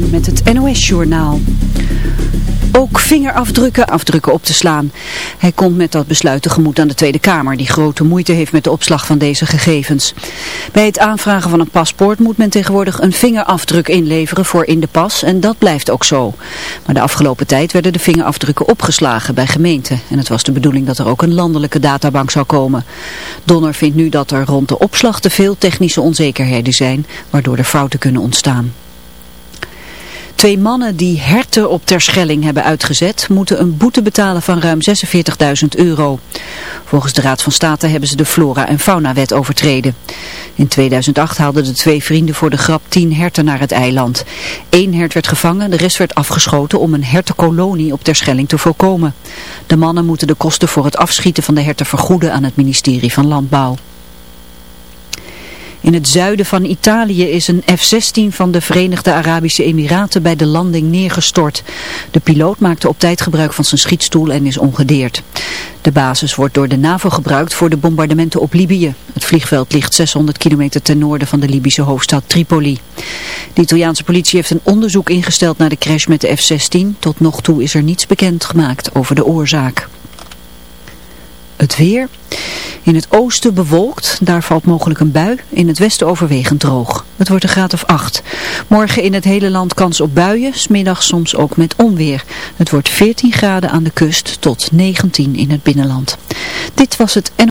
Met het NOS Journaal. Ook vingerafdrukken afdrukken op te slaan. Hij komt met dat besluit tegemoet aan de Tweede Kamer, die grote moeite heeft met de opslag van deze gegevens. Bij het aanvragen van een paspoort moet men tegenwoordig een vingerafdruk inleveren voor in de pas en dat blijft ook zo. Maar de afgelopen tijd werden de vingerafdrukken opgeslagen bij gemeenten en het was de bedoeling dat er ook een landelijke databank zou komen. Donner vindt nu dat er rond de opslag te veel technische onzekerheden zijn, waardoor er fouten kunnen ontstaan. Twee mannen die herten op Terschelling hebben uitgezet, moeten een boete betalen van ruim 46.000 euro. Volgens de Raad van State hebben ze de Flora- en Faunawet overtreden. In 2008 haalden de twee vrienden voor de grap tien herten naar het eiland. Eén hert werd gevangen, de rest werd afgeschoten om een hertenkolonie op Terschelling te voorkomen. De mannen moeten de kosten voor het afschieten van de herten vergoeden aan het ministerie van Landbouw. In het zuiden van Italië is een F-16 van de Verenigde Arabische Emiraten bij de landing neergestort. De piloot maakte op tijd gebruik van zijn schietstoel en is ongedeerd. De basis wordt door de NAVO gebruikt voor de bombardementen op Libië. Het vliegveld ligt 600 kilometer ten noorden van de Libische hoofdstad Tripoli. De Italiaanse politie heeft een onderzoek ingesteld naar de crash met de F-16. Tot nog toe is er niets bekend gemaakt over de oorzaak. Het weer. In het oosten bewolkt, daar valt mogelijk een bui. In het westen overwegend droog. Het wordt een graad of 8. Morgen in het hele land kans op buien, smiddag soms ook met onweer. Het wordt 14 graden aan de kust tot 19 in het binnenland. Dit was het en...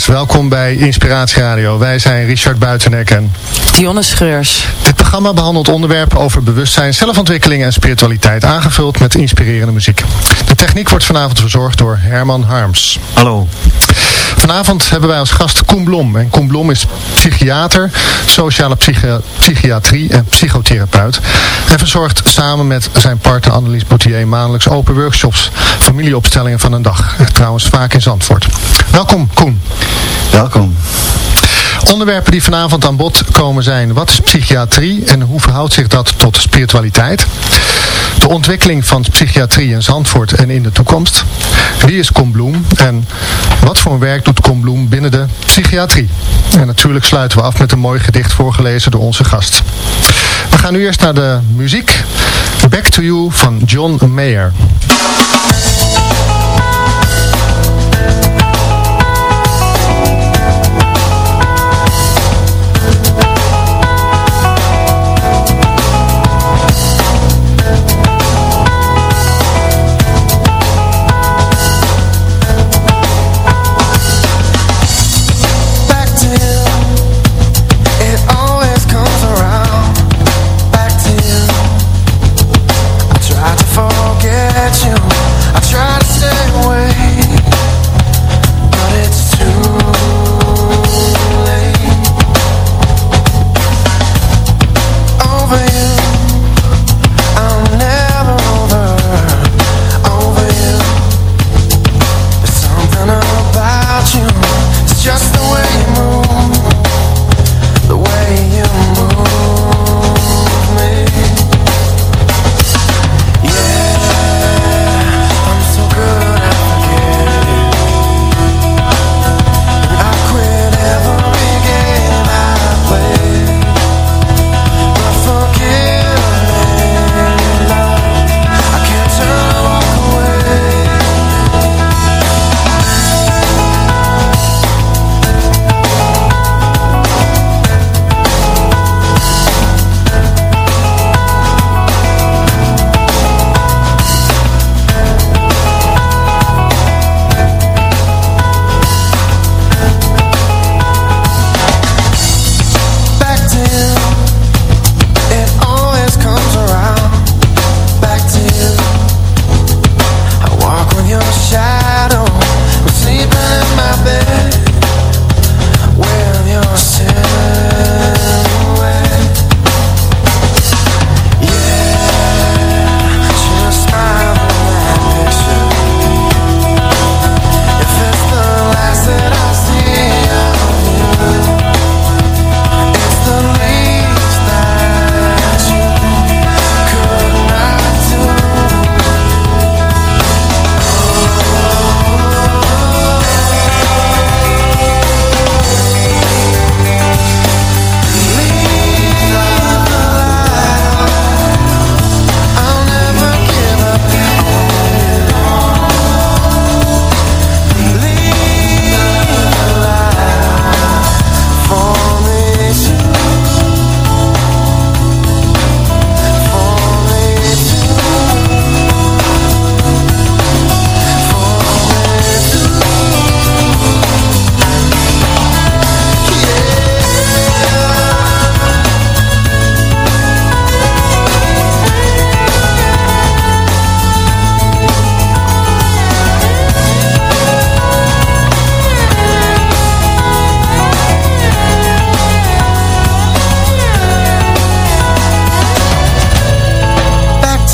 Luisteraars, welkom bij Inspiratie Radio. Wij zijn Richard Buitenek en Dionne Schreurs. dit programma behandelt onderwerpen over bewustzijn, zelfontwikkeling en spiritualiteit, aangevuld met inspirerende muziek. De techniek wordt vanavond verzorgd door Herman Harms. Hallo. Vanavond hebben wij als gast Koen Blom. En Koen Blom is psychiater, sociale psychi- psychiatrie en psychotherapeut. Hij verzorgt samen met zijn partner Annelies Boutier maandelijks open workshops, familieopstellingen van een dag. Trouwens vaak in Zandvoort. Welkom Koen. Welkom. Onderwerpen die vanavond aan bod komen zijn, wat is psychiatrie en hoe verhoudt zich dat tot spiritualiteit? De ontwikkeling van psychiatrie in Zandvoort en in de toekomst. Wie is Kom Bloem en wat voor werk doet Kom Bloem binnen de psychiatrie? En natuurlijk sluiten we af met een mooi gedicht voorgelezen door onze gast. We gaan nu eerst naar de muziek. Back to You van John Mayer.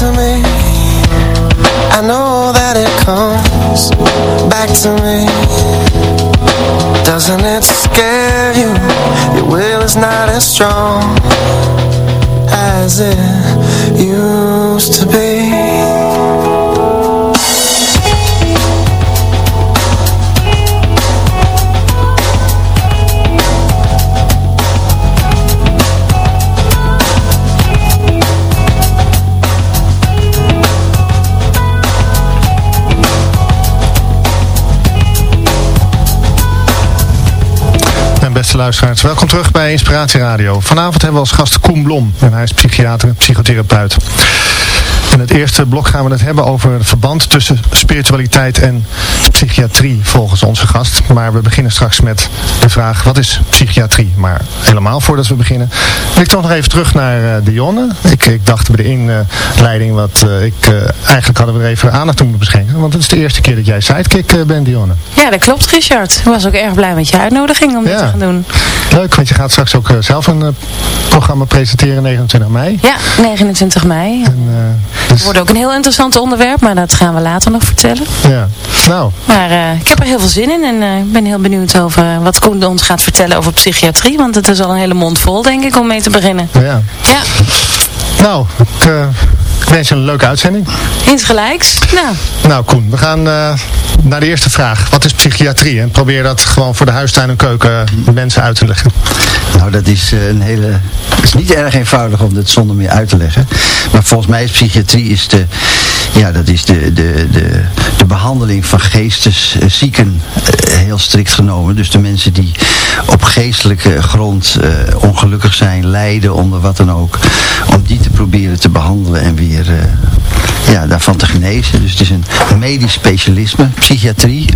to me. I know that it comes back to me. Doesn't it scare you? Your will is not as strong As it used to be. Luisteraars. Welkom terug bij Inspiratie Radio. Vanavond hebben we als gast Koen Blom. En hij is psychiater en psychotherapeut. In het eerste blok gaan we het hebben over het verband tussen spiritualiteit en psychiatrie volgens onze gast. Maar we beginnen straks met de vraag, wat is psychiatrie? Maar helemaal voordat we beginnen, wil ik toch nog even terug naar uh, Dionne. Ik, ik, dacht bij de inleiding, wat uh, ik, uh, eigenlijk hadden we er even aandacht toe moeten beschenken. Want het is de eerste keer dat jij sidekick bent, Dionne. Ja, dat klopt Richard. Ik was ook erg blij met je uitnodiging om ja. dit te gaan doen. Leuk, want je gaat straks ook zelf een programma presenteren 29 mei. Ja, 29 mei. En. Het wordt ook een heel interessant onderwerp, maar dat gaan we later nog vertellen. Ja, nou. Maar uh, ik heb er heel veel zin in en ik uh, ben heel benieuwd over wat Koen ons gaat vertellen over psychiatrie. Want het is al een hele mond vol, denk ik, om mee te beginnen. Ja. Ja. Nou, ik, ik wens je een leuke uitzending. Insgelijks. Nou, nou Koen, we gaan naar de eerste vraag. Wat is psychiatrie? En probeer dat gewoon voor de huistuin en keuken mensen uit te leggen. Nou, dat is een hele... Het is niet erg eenvoudig om dit zonder meer uit te leggen. Maar volgens mij is psychiatrie is de, ja, dat is de, de, de, de behandeling van geesteszieken heel strikt genomen. Dus de mensen die op geestelijke grond uh, ongelukkig zijn, lijden onder wat dan ook. Om die te proberen te behandelen en weer uh, ja, daarvan te genezen. Dus het is een medisch specialisme, psychiatrie.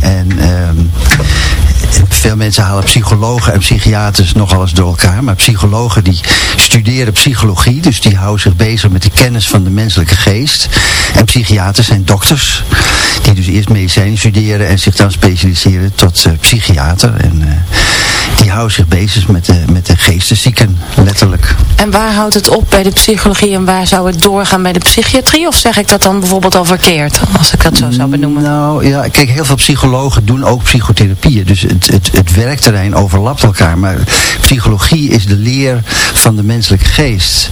En um, veel mensen halen psychologen en psychiaters nogal eens door elkaar. Maar psychologen die studeren psychologie. Dus die houden zich bezig met de kennis van de menselijke geest. En psychiaters zijn dokters. Dus eerst medicijnen studeren en zich dan specialiseren tot uh, psychiater. En uh, die houden zich bezig met de, met de geesteszieken, letterlijk. En waar houdt het op bij de psychologie en waar zou het doorgaan bij de psychiatrie? Of zeg ik dat dan bijvoorbeeld al verkeerd, als ik dat zo zou benoemen? Nou ja, kijk, heel veel psychologen doen ook psychotherapieën. Dus het, het, het werkterrein overlapt elkaar. Maar psychologie is de leer van de menselijke geest.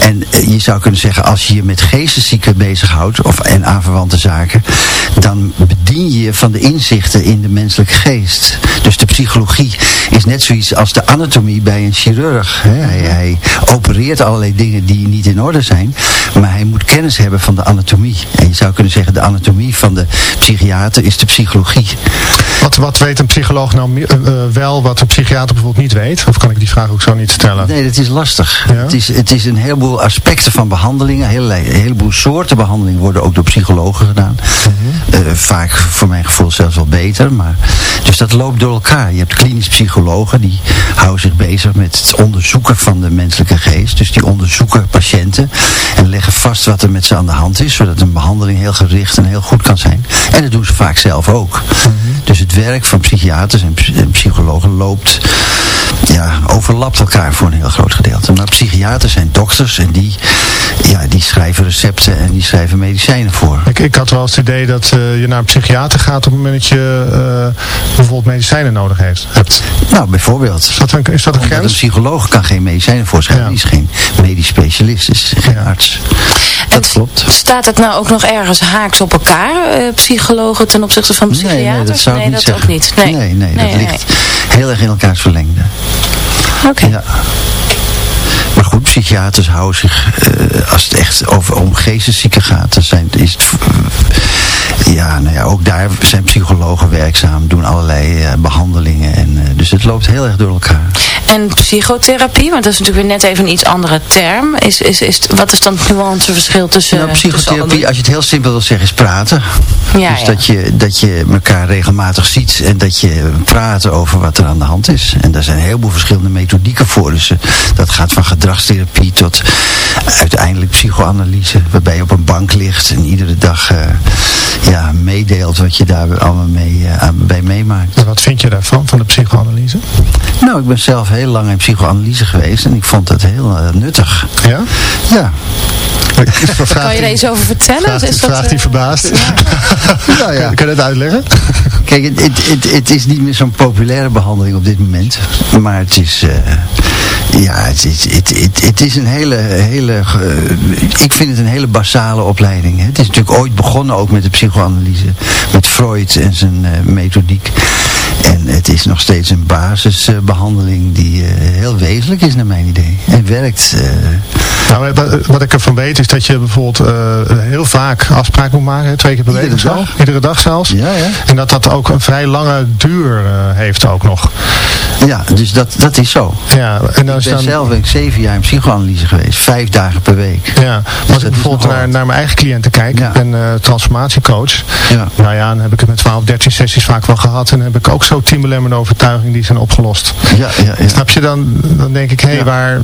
En je zou kunnen zeggen, als je je met geesteszieken bezighoudt, of, en aanverwante zaken, dan bedien je je van de inzichten in de menselijke geest. Dus de psychologie is net zoiets als de anatomie bij een chirurg. Hè. Hij, hij, opereert allerlei dingen die niet in orde zijn, maar hij moet kennis hebben van de anatomie. En je zou kunnen zeggen, de anatomie van de psychiater is de psychologie. Wat, wat weet een psycholoog nou uh, wel, wat een psychiater bijvoorbeeld niet weet? Of kan ik die vraag ook zo niet stellen? Nee, dat is lastig. Ja? Het, is, het is een heleboel aspecten van behandelingen. Een heleboel soorten behandelingen worden ook door psychologen gedaan. Mm -hmm. Uh, vaak voor mijn gevoel zelfs wel beter. Maar, dus dat loopt door elkaar. Je hebt klinisch psychologen die houden zich bezig met het onderzoeken van de menselijke geest. Dus die onderzoeken patiënten en leggen vast wat er met ze aan de hand is. Zodat een behandeling heel gericht en heel goed kan zijn. En dat doen ze vaak zelf ook. Mm -hmm. Dus het werk van psychiaters en, en psychologen loopt, ja, overlapt elkaar voor een heel groot gedeelte. Maar psychiaters zijn dokters en die, ja, recepten en die schrijven medicijnen voor. Ik, ik had wel eens het idee dat uh, je naar een psychiater gaat op het moment dat je uh, bijvoorbeeld medicijnen nodig heeft, hebt. Nou, bijvoorbeeld. Is dat een, is dat een grens? Een psycholoog kan geen medicijnen voorschrijven. Ja. Die is geen medisch specialist, is geen ja. arts. Dat en klopt. Staat het nou ook nog ergens haaks op elkaar, uh, psychologen ten opzichte van psychiaters? Nee, nee dat zou ik nee, niet dat zeggen. ook niet. Nee, nee, nee, nee dat ligt heel erg in elkaars verlengde. Oké. Okay. Ja. Maar goed, psychiaters houden zich, uh, als het echt over om geesteszieken gaat, dan zijn, is het, uh, ja, nou ja, ook daar zijn psychologen werkzaam, doen allerlei uh, behandelingen. En, dus het loopt heel erg door elkaar. En psychotherapie, want dat is natuurlijk weer net even een iets andere term. Is, is, is, wat is dan het nuanceverschil tussen... Nou, psychotherapie, als je het heel simpel wil zeggen, is praten. Ja, dus ja. Dat, je, dat je elkaar regelmatig ziet en dat je praat over wat er aan de hand is. En daar zijn een heleboel verschillende methodieken voor. Dus dat gaat van gedragstherapie tot uiteindelijk psychoanalyse. Waarbij je op een bank ligt en iedere dag uh, ja, ja, meedeelt wat je daar allemaal mee, eh, bij meemaakt. En wat vind je daarvan, van de psychoanalyse? Nou, ik ben zelf heel lang in psychoanalyse geweest en ik vond dat heel eh, nuttig. Ja? Ja. Kan je er iets over vertellen? Vraagt, Is dat, vraagt eh, hij verbaasd. Nou ja. Kun je het uitleggen? Kijk, het, het, het, is niet meer zo'n populaire behandeling op dit moment. Maar het is... eh, ja, het, is- het, het, het is een hele... hele eh, ik vind het een hele basale opleiding. Hè. Het is natuurlijk ooit begonnen ook met de psychoanalyse. Met Freud en zijn eh, methodiek. En het is nog steeds een basisbehandeling die heel wezenlijk is naar mijn idee. En werkt. Nou, wat, wat ik ervan weet is dat je bijvoorbeeld heel vaak afspraak moet maken, twee keer per week Iedere of zo. dag. Iedere dag zelfs. ja, ja. En dat dat ook een vrij lange duur eh, heeft ook nog. Ja, dus dat, dat is zo. Ja, en als Ik ben dan, zelf ben ik zeven jaar in psychoanalyse geweest. Vijf dagen per week. ja, als dat ik bijvoorbeeld naar, naar mijn eigen cliënten kijk, Ja. ik ben eh, transformatiecoach. Ja. Nou ja, dan heb ik het met 12, 13 sessies vaak wel gehad. En dan heb ik ook zo tien belemmerde overtuigingen die zijn opgelost. Ja, ja, ja. Snap je dan? Dan denk ik, hé, hey, waar...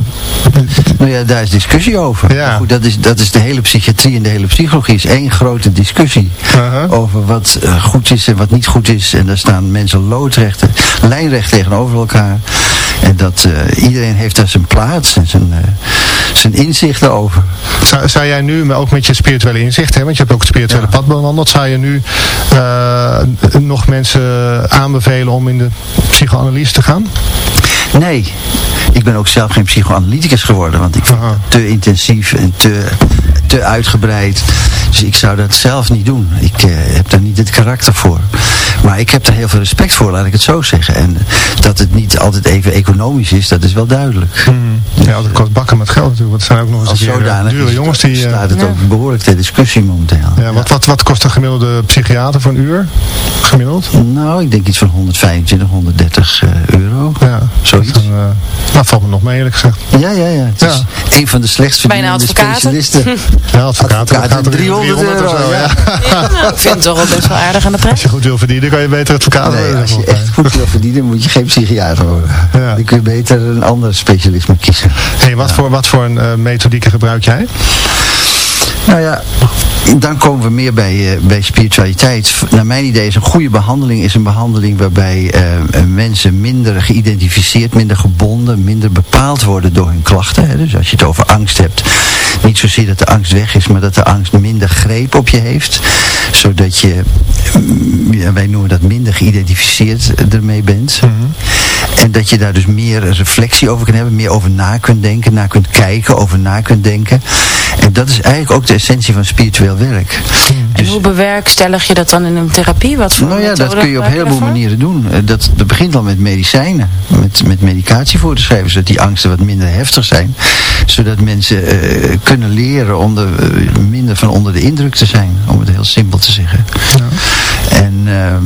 Nou ja, daar is discussie over. Ja. Maar Goed, dat, is, dat is de hele psychiatrie en de hele psychologie. is één grote discussie Uh-huh. over wat eh, goed is en wat niet goed is. En daar staan mensen loodrecht, lijnrecht tegenover elkaar. En dat eh, iedereen heeft daar zijn plaats en zijn, eh, zijn inzichten over. Zou, zou jij nu, maar ook met je spirituele inzicht, hè, want je hebt ook het spirituele Ja. pad bewandeld, zou je nu eh, nog mensen aanbevelen om in de psychoanalyse te gaan? Nee, ik ben ook zelf geen psychoanalyticus geworden, want ik vind Aha. het te intensief en te, te uitgebreid. Dus ik zou dat zelf niet doen. Ik eh, heb daar niet het karakter voor. Maar ik heb er heel veel respect voor, laat ik het zo zeggen. En dat het niet altijd even economisch is, dat is wel duidelijk. Ja, dat kost bakken met geld natuurlijk, want het zijn ook nog eens Als een keer, dure jongens die... eh, staat het Ja. ook behoorlijk ter discussie momenteel. ja, wat, wat, wat kost een gemiddelde psychiater voor een uur? Gemiddeld? Nou, ik denk iets van 125, 130 eh, euro. Ja, Zoiets. Een, eh, nou, valt me nog mee eerlijk gezegd. Ja, ja, ja. Het is een van de slechtst Bijna verdienende specialisten. Ja, advocaten, Advocaten, dat gaat er 300 of euro, zo, ja. ja. Nou, ik vind het toch wel best wel aardig aan de Als prijs. je goed wil verdienen, kan je beter advocaat Nee, worden. als je echt goed wil verdienen, moet je geen psychiater worden. Ja. Dan kun je beter een ander specialisme kiezen. Hey, wat, voor, wat voor een eh, methodieken gebruik jij? Nou ja, dan komen we meer bij, eh, bij spiritualiteit. Naar mijn idee is een goede behandeling is een behandeling waarbij eh, eh, mensen minder geïdentificeerd, minder gebonden, minder bepaald worden door hun klachten. Hè. Dus als je het over angst hebt, niet zozeer dat de angst weg is, maar dat de angst minder greep op je heeft. Zodat je, mm, wij noemen dat minder geïdentificeerd ermee bent. En dat je daar dus meer reflectie over kan hebben, meer over na kunt denken, naar kunt kijken, over na kunt denken. En dat is eigenlijk ook de essentie van spiritueel werk. En hoe bewerkstellig je dat dan in een therapie? Wat voor Nou ja, dat kun je op een gebruik heleboel manieren doen. Eh, Dat, dat begint al met medicijnen, met, met medicatie voor te schrijven, zodat die angsten wat minder heftig zijn. Zodat mensen eh, kunnen leren om de, eh, minder van onder de indruk te zijn, om het heel simpel te zeggen. En ehm,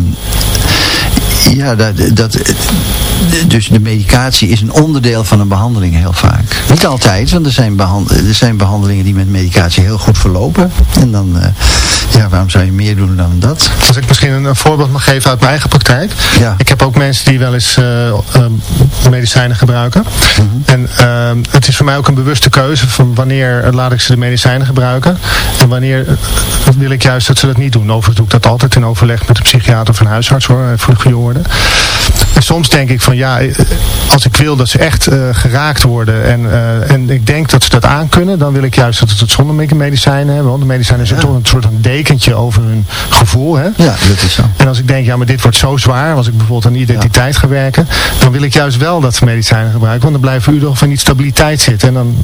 ja, dat, dat, dus de medicatie is een onderdeel van een behandeling heel vaak. Niet altijd, want er zijn, behand, er zijn behandelingen die met medicatie heel goed verlopen. En dan, eh, ja, waarom zou je meer doen dan dat? Als ik misschien een, een voorbeeld mag geven uit mijn eigen praktijk. Ja. Ik heb ook mensen die wel eens eh, ehm, medicijnen gebruiken. Mhm. En het is voor mij ook een bewuste keuze van wanneer laat ik ze de medicijnen gebruiken. En wanneer eh, wil ik juist dat ze dat niet doen. Overigens doe ik dat altijd in overleg met een psychiater of een huisarts hoor, eh, voor de goede orde. En soms denk ik van ja, eh, als ik wil dat ze echt eh, geraakt worden en, eh, en ik denk dat ze dat aan kunnen, dan wil ik juist dat ze het zonder medicijnen hebben. Want de medicijnen zijn toch een soort van dekentje over hun gevoel. Hè? Ja, dat is zo. En als ik denk, ja, maar dit wordt zo zwaar, als ik bijvoorbeeld aan identiteit ga werken, dan wil ik juist wel dat ze medicijnen gebruiken, want dan blijven u toch van niet stabiliteit zitten. En dan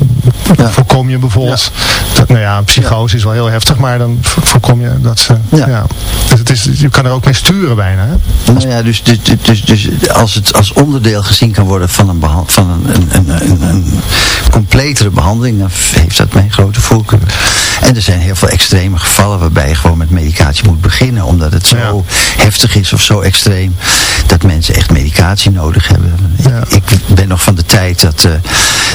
Ja. voorkom je bijvoorbeeld, dat, nou ja, psychose is wel heel heftig, maar dan vo- voorkom je dat ze, ja. Ja. Dus het is, je kan er ook mee sturen bijna. Hè? Nou ja, dus, dus, dus, dus als het als onderdeel gezien kan worden van een, van een, een, een, een, een completere behandeling, dan heeft dat mijn grote voorkeur. En er zijn heel veel extreme gevallen waarbij je gewoon met medicatie moet beginnen, omdat het zo Ja. heftig is of zo extreem, dat mensen echt medicatie nodig hebben. Ja. Ik, ben nog van de tijd dat eh,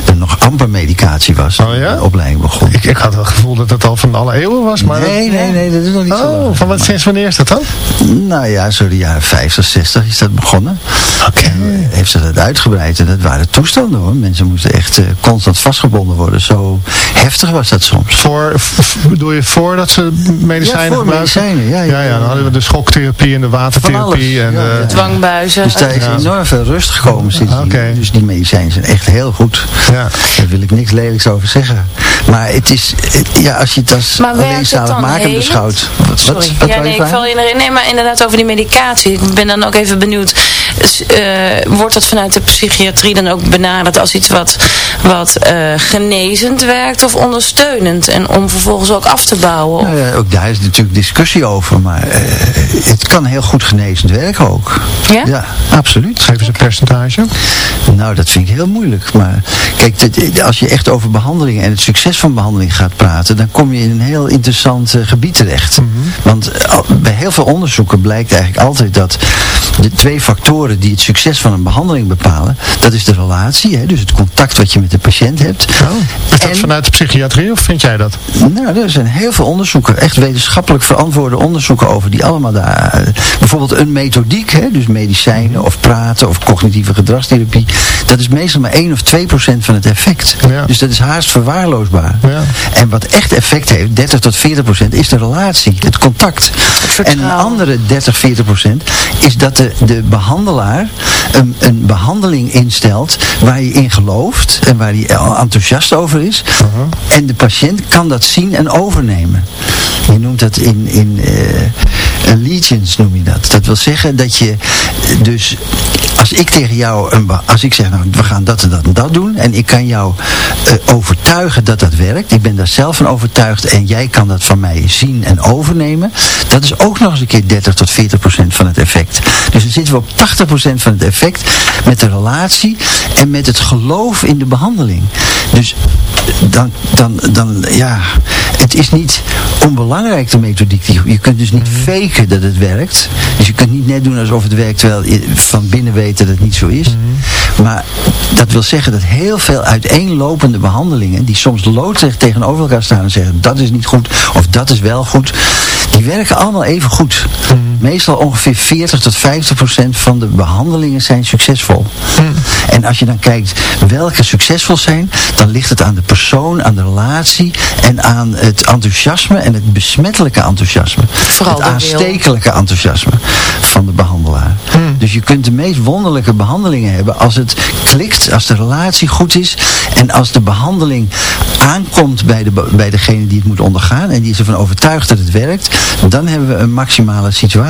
er nog amper medicatie was Oh ja? de opleiding begon. Ik, ik had wel het gevoel dat het al van alle eeuwen was, maar... nee, nee, nee, dat is nog niet zo lang. Oh, van wat, sinds wanneer is dat dan? Nou ja, zo de jaren 50, 60 is dat begonnen. Oké. heeft ze dat uitgebreid. En dat waren toestanden hoor. Mensen moesten echt eh, constant vastgebonden worden. Zo heftig was dat soms. Voor, bedoel je voordat ze medicijnen Ja, voor medicijnen, ja, ja, ja, dan hadden we de schoktherapie en de watertherapie. En Van alles, de, ja, ja. Dwangbuizen. Dus daar is Ja. enorm veel rust gekomen Dus die medicijnen zijn echt heel goed. Ja. Daar wil ik niks lelijks over zeggen. Maar het is, het- ja, als je het als Maar alleen zaligmakend helend? beschouwt. Wat, Sorry. wat, wat ja, nee, ik val je erin. Nee, maar inderdaad over die medicatie. Ik ben dan ook even benieuwd. Eh, wordt dat vanuit de psychiatrie dan ook benaderd als iets wat, wat eh, genezend werkt of ondersteunend? En om vervolgens ook af te bouwen? Nou ja, ook daar is natuurlijk discussie over, maar eh, het kan heel goed genezend werken ook. Ja? Ja, absoluut. Geef eens een percentage. Nou, dat vind ik heel moeilijk. Maar kijk, dit- als je echt over behandeling en het succes van behandeling gaat praten, dan kom je in een heel interessant gebied terecht. Want eh, al- bij heel veel onderzoeken blijkt eigenlijk altijd dat de twee factoren die het succes van een behandeling bepalen, dat is de relatie, hè, dus het contact wat je met de patiënt hebt. Oh, is dat En- vanuit de psychiatrie of vind jij dat? Nou, er zijn heel veel onderzoeken, echt wetenschappelijk verantwoorde onderzoeken over, die allemaal daar, bijvoorbeeld een methodiek, hè, dus medicijnen of praten of cognitieve gedragstherapie, dat is meestal maar 1 of 2 procent van het effect. Ja. Dus dat is haast verwaarloosbaar. Ja. En wat echt effect heeft, 30 tot 40 procent, is de relatie, het contact. En een andere 30, 40 procent is dat de, de behandelaar een, een behandeling instelt waar je in gelooft en waar hij enthousiast over is. En de patiënt kan dat zien en overnemen. Je noemt dat in, in eh, allegiance noem je dat. Dat wil zeggen dat je dus als ik tegen jou, een, als ik zeg nou we gaan dat en dat en dat doen en ik kan jou eh, overtuigen dat dat werkt, ik ben daar zelf van overtuigd en jij kan dat van mij zien en overnemen, dat is ook nog eens een keer 30 tot 40 procent van het effect. Dus dan zitten we op 80 procent van het effect met de relatie en met het geloof in de behandeling. Dus dan, dan, dan ja, het is niet onbelangrijk de methodiek. Je- Je kunt dus niet faken dat het werkt. Dus je kunt niet net doen alsof het werkt terwijl je van binnen weet dat het niet zo is. Maar dat wil zeggen dat heel veel uiteenlopende behandelingen, die soms loodrecht tegenover elkaar staan en zeggen dat is niet goed of dat is wel goed, die werken allemaal even goed. Meestal ongeveer 40 tot 50 procent van de behandelingen zijn succesvol. En als je dan kijkt welke succesvol zijn, dan ligt het aan de persoon, aan de relatie en aan het enthousiasme en het besmettelijke enthousiasme. Vooral het aanstekelijke enthousiasme van de behandelaar. Dus je kunt de meest wonderlijke behandelingen hebben als het klikt, als de relatie goed is en als de behandeling aankomt bij, de, bij degene die het moet ondergaan en die is ervan overtuigd dat het werkt, dan hebben we een maximale situatie.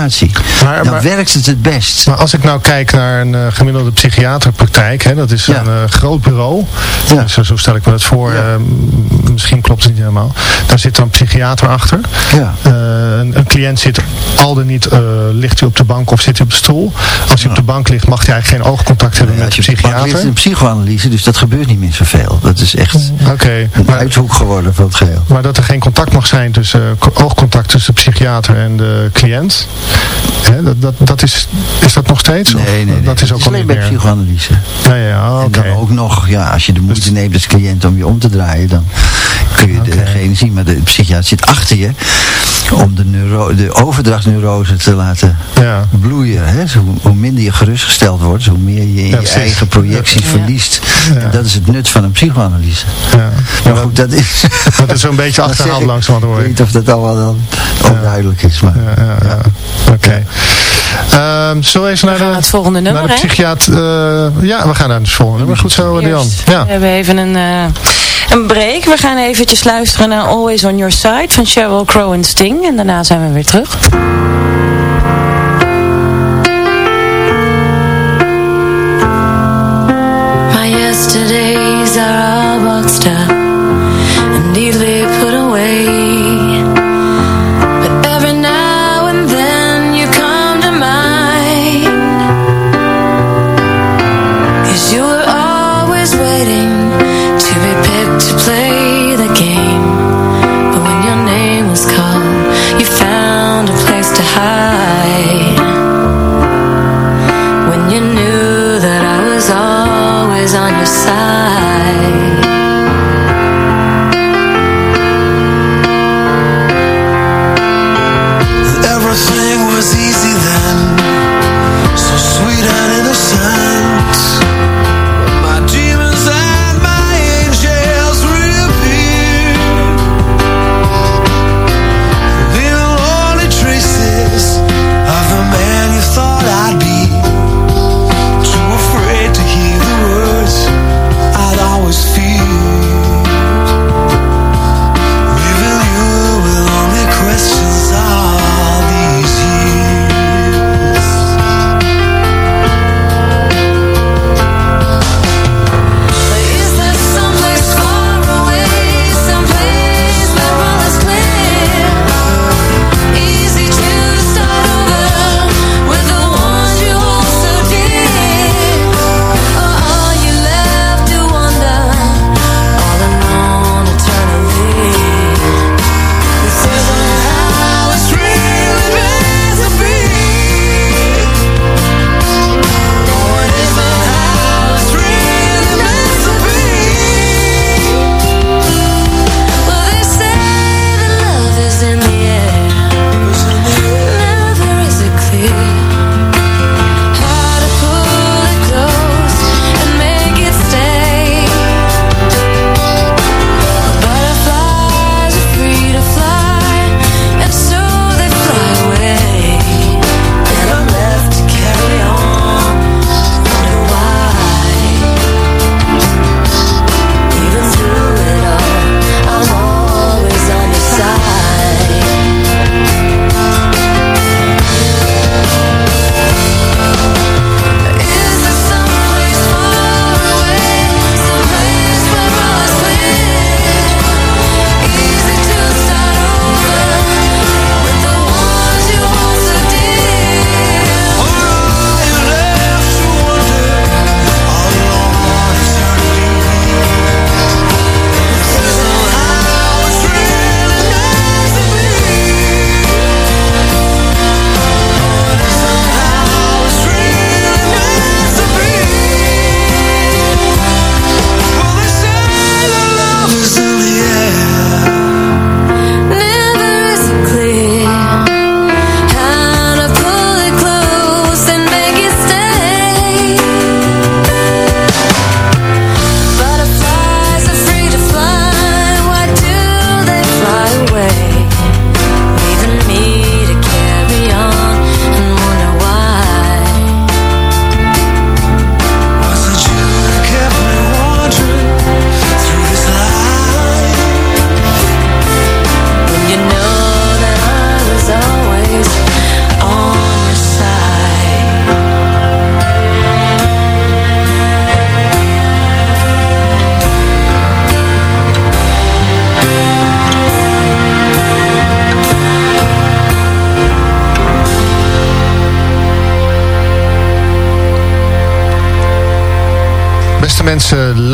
Maar- dan maar- werkt het het best. Maar als ik nou kijk naar een eh, gemiddelde psychiaterpraktijk, hè, dat is Ja. een eh, groot bureau. Ja. Zo, zo stel ik me dat voor. Ja. eh, misschien klopt het niet helemaal. Daar zit dan een psychiater achter. Ja. Eh, een, een cliënt zit al dan niet, eh, ligt hij op de bank of zit hij op de stoel. Als hij op de bank ligt mag hij eigenlijk geen oogcontact hebben met de psychiater. in een psychoanalyse, dus dat gebeurt niet meer zoveel. Dat is echt Oké, een maar, uithoek geworden van het geheel. maar dat er geen contact mag zijn tussen eh, oogcontact tussen de psychiater en de cliënt. Hè, dat, dat, dat is, is dat nog steeds? Of Nee, nee, nee. Dat is ook alleen bij psychoanalyse. Ja, ja, En dan ook nog, ja, als je de moeite Dus- neemt als cliënt om je om te draaien, dan kun je degene zien. Maar de psychiater zit achter je om de, neuro de overdrachtsneurose te laten Ja. bloeien. Hè? Zo, hoe minder je gerustgesteld wordt, hoe meer je in Ja, je precies. eigen projecties Ja. verliest. Ja. En dat is het nut van een psychoanalyse. Ja. Maar goed, dat is... Dat is zo'n beetje achterhaald langzamerhand hoor Ik ik. weet niet of dat allemaal dan ook duidelijk is. Maar, Ja, ja, ja. Oké. Ehm, zullen we even naar gaan de, naar het volgende nummer, naar de psychiater... eh, ja, we gaan naar het volgende nummer. Goed zo, Dian. Eerst, Ja. We hebben even een, eh, een break. We gaan eventjes luisteren naar Always On Your Side van Sheryl Crow en Sting. En daarna zijn we weer terug. My yesterdays are all boxed up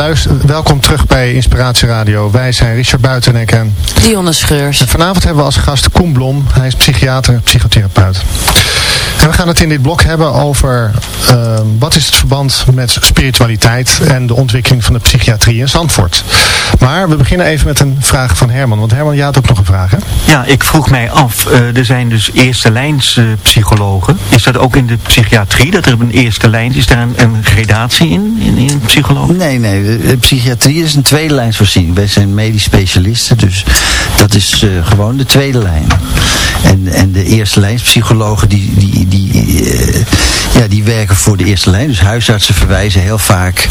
luister, welkom terug bij Inspiratie Radio. Wij zijn Richard Buitenek en... Dionne Scheurs. En vanavond hebben we als gast Koen Blom. Hij is psychiater en psychotherapeut. En we gaan het in dit blok hebben over uh, wat is het verband met spiritualiteit en de ontwikkeling van de psychiatrie in Zandvoort. Maar we beginnen even met een vraag van Herman. Want Herman, jij had ook nog een vraag hè? Ja, ik vroeg mij af, uh, er zijn dus eerste lijns uh, psychologen. Is dat ook in de psychiatrie, dat er een eerste lijn is daar een, een gradatie in, in, in psycholoog? Nee, nee, de psychiatrie is een tweede lijnsvoorziening. Wij zijn medisch specialisten, dus dat is uh, gewoon de tweede lijn. En, en de eerste lijnspsychologen die, die, die, uh, ja, die werken voor de eerste lijn. Dus huisartsen verwijzen heel vaak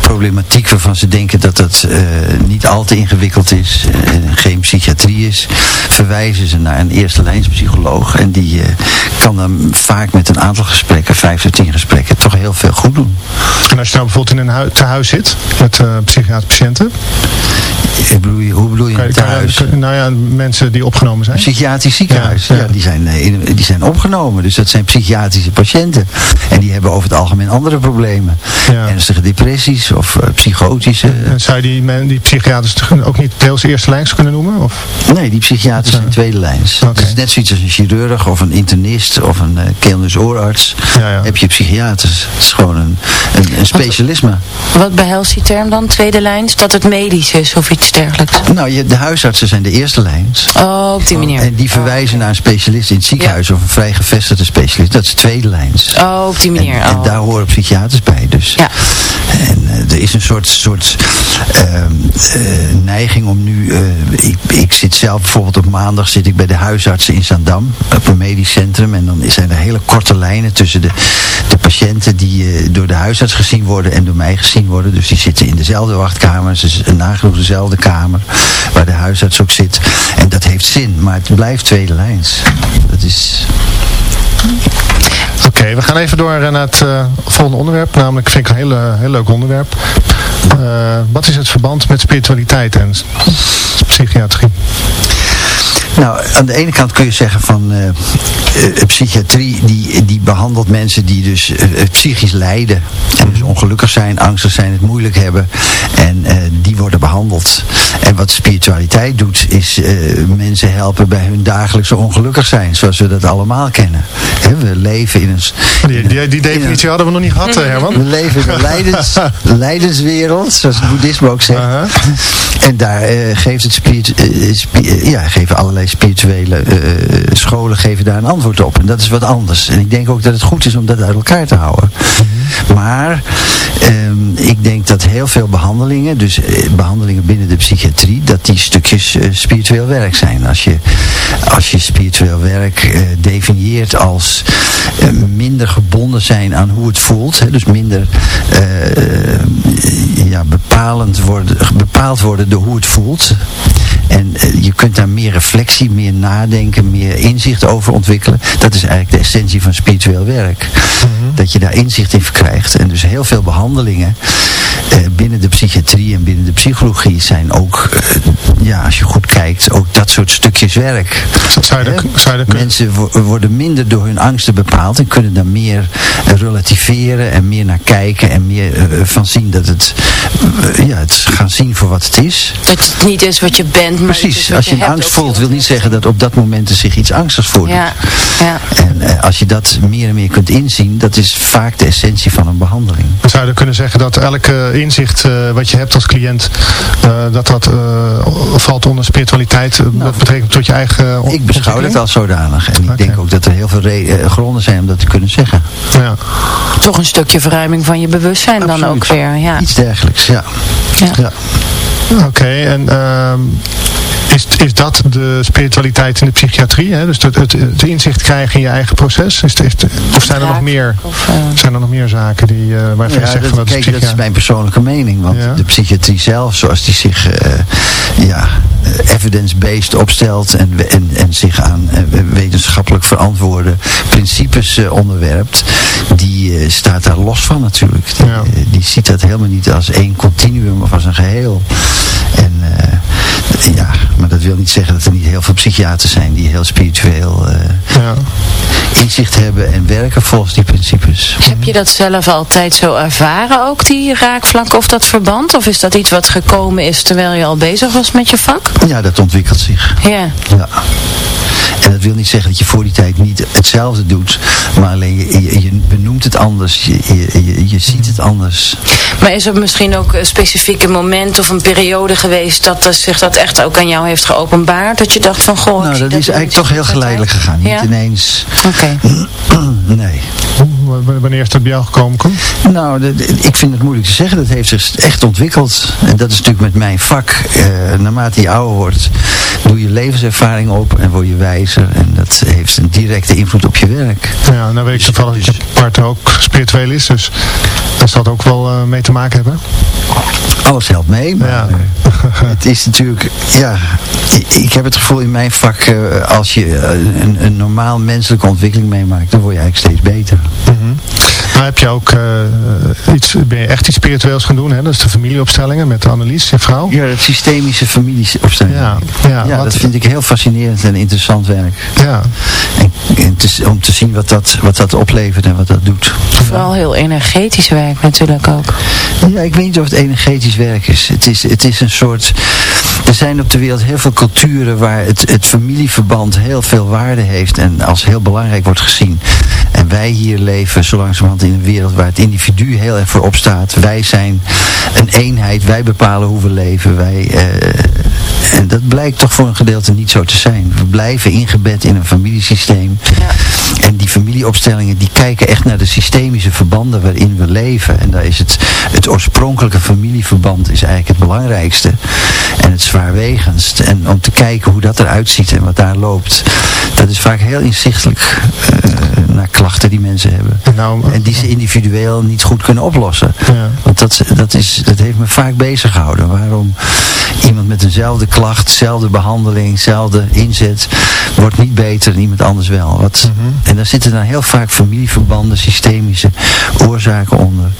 problematiek waarvan ze denken dat dat uh, niet al te ingewikkeld is, geen psychiatrie is. Verwijzen ze naar een eerste lijnspsycholoog. En die kan dan vaak met een aantal gesprekken, vijf tot tien gesprekken, toch heel veel goed doen. En als je nou bijvoorbeeld in een hu tehuis zit met uh, psychiatrische patiënten? Ik bedoel, hoe bedoel je kan, thuis? Kan, nou ja, mensen die opgenomen zijn. Psychiatrisch ziekenhuis, ja, ja. ja die, zijn, die zijn opgenomen. Dus dat zijn psychiatrische patiënten. En die hebben over het algemeen andere problemen. Ja. Ernstige depressies of uh, psychotische. En zou je die, men, die psychiaters ook niet deels eerste lijns kunnen noemen? Of? Nee, die psychiaters zijn tweede lijns. Okay. Het is net zoiets als een chirurg of een internist of een uh, keel-neus-oorarts. Heb je psychiaters. Het is gewoon een, een, een specialisme. Wat, wat behelst die term dan, tweede lijns? Dat het medisch is of iets dergelijks? Nou, je, de huisartsen zijn de eerste lijns. Oh, op die manier. En die verwijzen oh. naar een specialist in het ziekenhuis ja. of een vrij gevestigde specialist. Dat is tweede lijns. Oh, op die manier. En, en oh. daar horen psychiaters bij. Dus. Ja. En uh, er is een soort, soort uh, uh, neiging om nu... ik, ik zit zelf bijvoorbeeld op maandag zit ik bij de huisartsen in Zandam. Op een medisch centrum. En dan zijn er hele korte lijnen tussen de, de patiënten die door de huisarts gezien worden en door mij gezien worden. Dus die zitten in dezelfde wachtkamer. Ze is nagenoeg dezelfde kamer waar de huisarts ook zit. En dat heeft zin, maar het blijft tweede lijns. Dat is... Oké, we gaan even door naar het uh, volgende onderwerp. Namelijk, vind ik een heel, heel leuk onderwerp. Uh, wat is het verband met spiritualiteit en psychiatrie? Nou, aan de ene kant kun je zeggen van uh, psychiatrie die, die behandelt mensen die dus uh, psychisch lijden. En dus ongelukkig zijn, angstig zijn, het moeilijk hebben. En die worden behandeld. En wat spiritualiteit doet is mensen helpen bij hun dagelijkse ongelukkig zijn. Zoals we dat allemaal kennen. He, we leven in een... Die, die, die definitie een, hadden we nog niet gehad, Herman. We leven in een leidens, leidenswereld, zoals het boeddhisme ook zegt. -huh. En daar geeft het spiritu, spi ja, geven allerlei spirituele uh, scholen geven daar een antwoord op. En dat is wat anders. En ik denk ook dat het goed is om dat uit elkaar te houden. Mm -hmm. Maar um, ik denk dat heel veel behandelingen, dus uh, behandelingen binnen de psychiatrie, dat die stukjes uh, spiritueel werk zijn. Als je, als je spiritueel werk definieert als minder gebonden zijn aan hoe het voelt, hè, dus minder ja, bepalend worden, bepaald worden door hoe het voelt. En je kunt daar meer reflectie, meer nadenken, meer inzicht over ontwikkelen. Dat is eigenlijk de essentie van spiritueel werk. Mm -hmm. Dat je daar inzicht in verkrijgt. En dus heel veel behandelingen eh, binnen de psychiatrie en binnen de psychologie zijn ook, eh, ja, als je goed kijkt, ook dat soort stukjes werk. Zou je, zou je Mensen wo worden minder door hun angsten bepaald en kunnen daar meer relativeren en meer naar kijken en meer uh, van zien dat het, ja, het gaan zien voor wat het is. Dat het niet is wat je bent, Precies, als je, je angst voelt, wil niet zeggen dat op dat moment er zich iets angstigs voordoet. Ja, ja. En uh, als je dat meer en meer kunt inzien, dat is vaak de essentie van een behandeling. Zou je kunnen zeggen dat elke inzicht uh, wat je hebt als cliënt, uh, dat dat valt onder spiritualiteit, nou, met betrekking tot je eigen Ik beschouw het als zodanig. En ik denk ook dat er heel veel gronden zijn om dat te kunnen zeggen. Ja. Toch een stukje verruiming van je bewustzijn Absoluut. dan ook weer. Ja. Iets dergelijks, ja. ja. ja. Oké, okay, en um, is, is dat de spiritualiteit in de psychiatrie? Hè? Dus het, het, het, inzicht krijgen in je eigen proces? Is, is, of zijn er nog meer, of, uh... zijn er nog meer zaken die, uh, waarvan ja, je zegt dat, van dat kijk, is dat is mijn persoonlijke mening. Want Ja. de psychiatrie zelf, zoals die zich uh, ja, evidence-based opstelt en, en, en zich aan uh, wetenschappelijk verantwoorde principes onderwerpt, die staat daar los van natuurlijk. Die, die, ziet dat helemaal niet als één continuum of als een geheel. En ja, maar dat wil niet zeggen dat er niet heel veel psychiaters zijn die heel spiritueel ja. inzicht hebben en werken volgens die principes. Heb je dat zelf altijd zo ervaren ook, die raakvlak of dat verband? Of is dat iets wat gekomen is terwijl je al bezig was met je vak? Ja, dat ontwikkelt zich. Ja. ja. En dat wil niet zeggen dat je voor die tijd niet hetzelfde doet. Maar alleen je, je, benoemt het anders. Je, je, je, ziet het anders. Maar is er misschien ook een specifieke moment of een periode geweest dat zich dat echt ook aan jou heeft geopenbaard? Dat je dacht van goh... Nou, dat, is eigenlijk toch heel geleidelijk gegaan. Niet ineens... Oké. nee. Wanneer is dat bij jou gekomen? Nou, ik vind het moeilijk te zeggen. Dat heeft zich echt ontwikkeld. En dat is natuurlijk met mijn vak. Eh, naarmate je ouder wordt, doe je levenservaring op en word je wijzer. En dat heeft een directe invloed op je werk. Ja, nou weet ik toevallig dat je partner ook spiritueel is. Dus daar zal het ook wel uh, mee te maken hebben. Alles helpt mee, maar ja. het is natuurlijk, ja, ik heb het gevoel in mijn vak, uh, als je uh, een, een normaal menselijke ontwikkeling meemaakt, dan word je eigenlijk steeds beter. Mm -hmm. Nou heb je ook uh, iets, ben je echt iets spiritueels gaan doen, hè? Dat is de familieopstellingen met Annelies, je vrouw. Ja, het systemische familieopstellingen. Ja, ja, ja dat vind ik heel fascinerend en interessant werk. Ja. En, en te, om te zien wat dat, wat dat oplevert en wat dat doet. Vooral heel energetisch werk natuurlijk ook. Ja, ik weet niet of het energetisch werk is. Het is, het is een soort... Er zijn op de wereld heel veel culturen waar het, het familieverband heel veel waarde heeft en als heel belangrijk wordt gezien. En wij hier leven zo langzamerhand in een wereld waar het individu heel erg voor opstaat. Wij zijn een eenheid, wij bepalen hoe we leven. Wij, en dat blijkt toch voor een gedeelte niet zo te zijn. We blijven ingebed in een familiesysteem. Ja. En die familieopstellingen die kijken echt naar de systemische verbanden waarin we leven. En daar is het, het oorspronkelijke familieverband is eigenlijk het belangrijkste. En het zwaarwegendst. En om te kijken hoe dat eruit ziet en wat daar loopt. Dat is vaak heel inzichtelijk uh, naar klachten die mensen hebben. Nou, en die ze individueel niet goed kunnen oplossen. Ja. Want dat, dat, is, dat heeft me vaak bezig gehouden. Waarom iemand met eenzelfde klacht, dezelfde behandeling, dezelfde inzet, wordt niet beter dan iemand anders wel. Wat, mm -hmm. En daar zitten dan heel vaak familieverbanden, systemische oorzaken onder.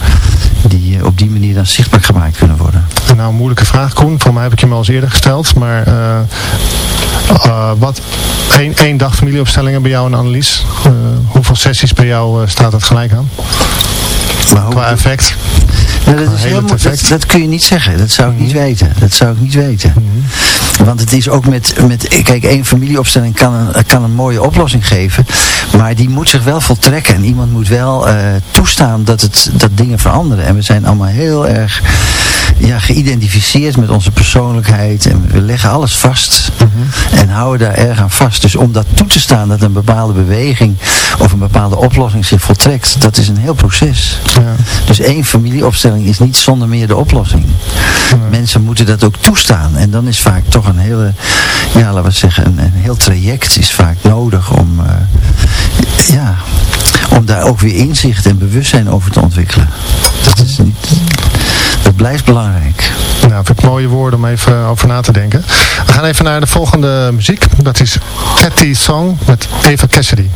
Die op die manier dan zichtbaar gemaakt kunnen worden. En nou, een moeilijke vraag, Koen. Voor mij heb ik je hem al eens eerder gesteld. Maar uh, uh, wat, één, één dag familieopstellingen bij jou en Annelies. Uh, sessies bij jou staat dat gelijk aan? Maar Qua effect? Ja, dat, is heel, dat, dat, kun je niet zeggen. Dat zou ik niet weten. Dat zou ik niet weten. Mm -hmm. Want het is ook met, met kijk, één familieopstelling kan een, kan een mooie oplossing geven. Maar die moet zich wel voltrekken. En iemand moet wel uh, toestaan dat, het, dat dingen veranderen. En we zijn allemaal heel erg ja, geïdentificeerd met onze persoonlijkheid. En we leggen alles vast. Mm -hmm. En houden daar erg aan vast. Dus om dat toe te staan dat een bepaalde beweging of een bepaalde oplossing zich voltrekt. Dat is een heel proces. Ja. Dus één familieopstelling is niet zonder meer de oplossing. Mensen moeten dat ook toestaan. En dan is vaak toch een hele, ja, laten we zeggen, een, een heel traject is vaak nodig om, uh, ja, om daar ook weer inzicht en bewustzijn over te ontwikkelen. Dat is niet, blijft belangrijk. Nou, vind ik mooie woorden om even over na te denken. We gaan even naar de volgende muziek. Dat is Cathy Song met Eva Cassidy.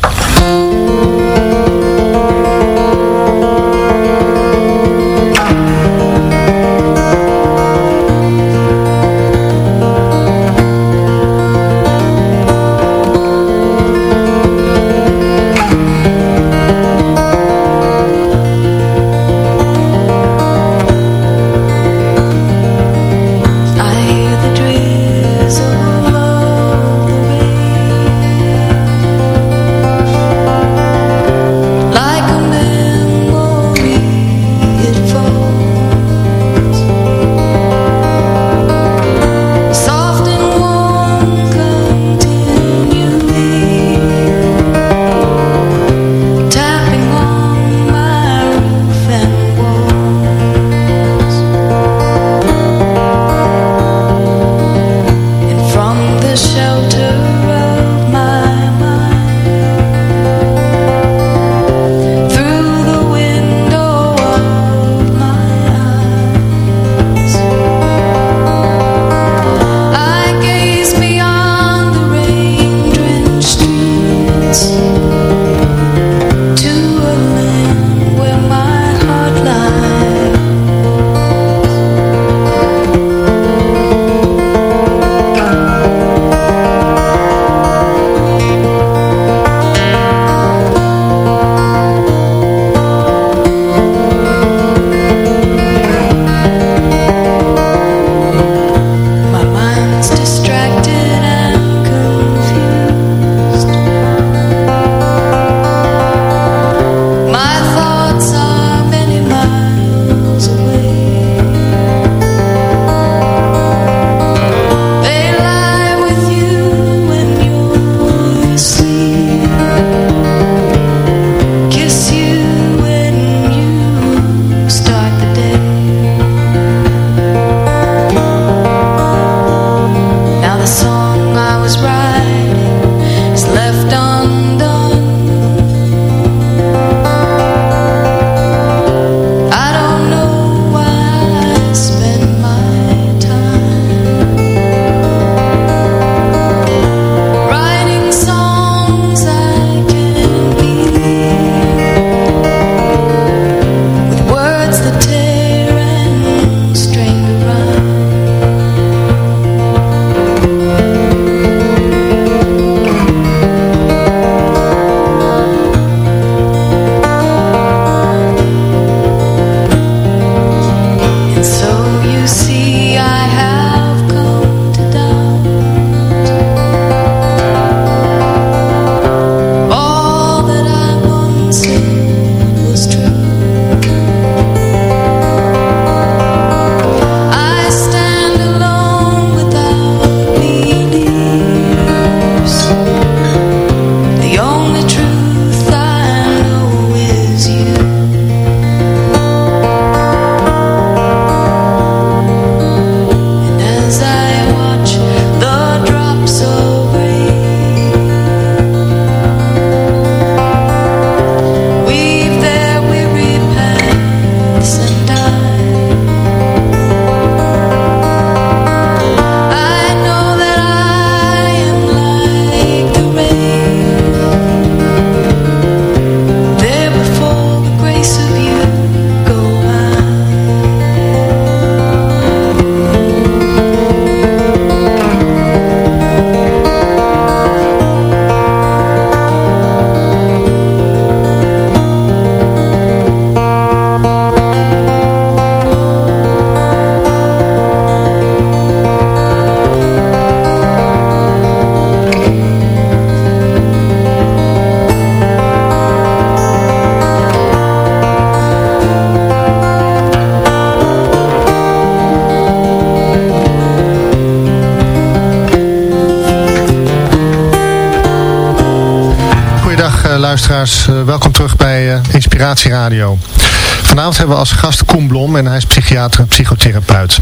Vanavond hebben we als gast Koen Blom en hij is psychiater en psychotherapeut.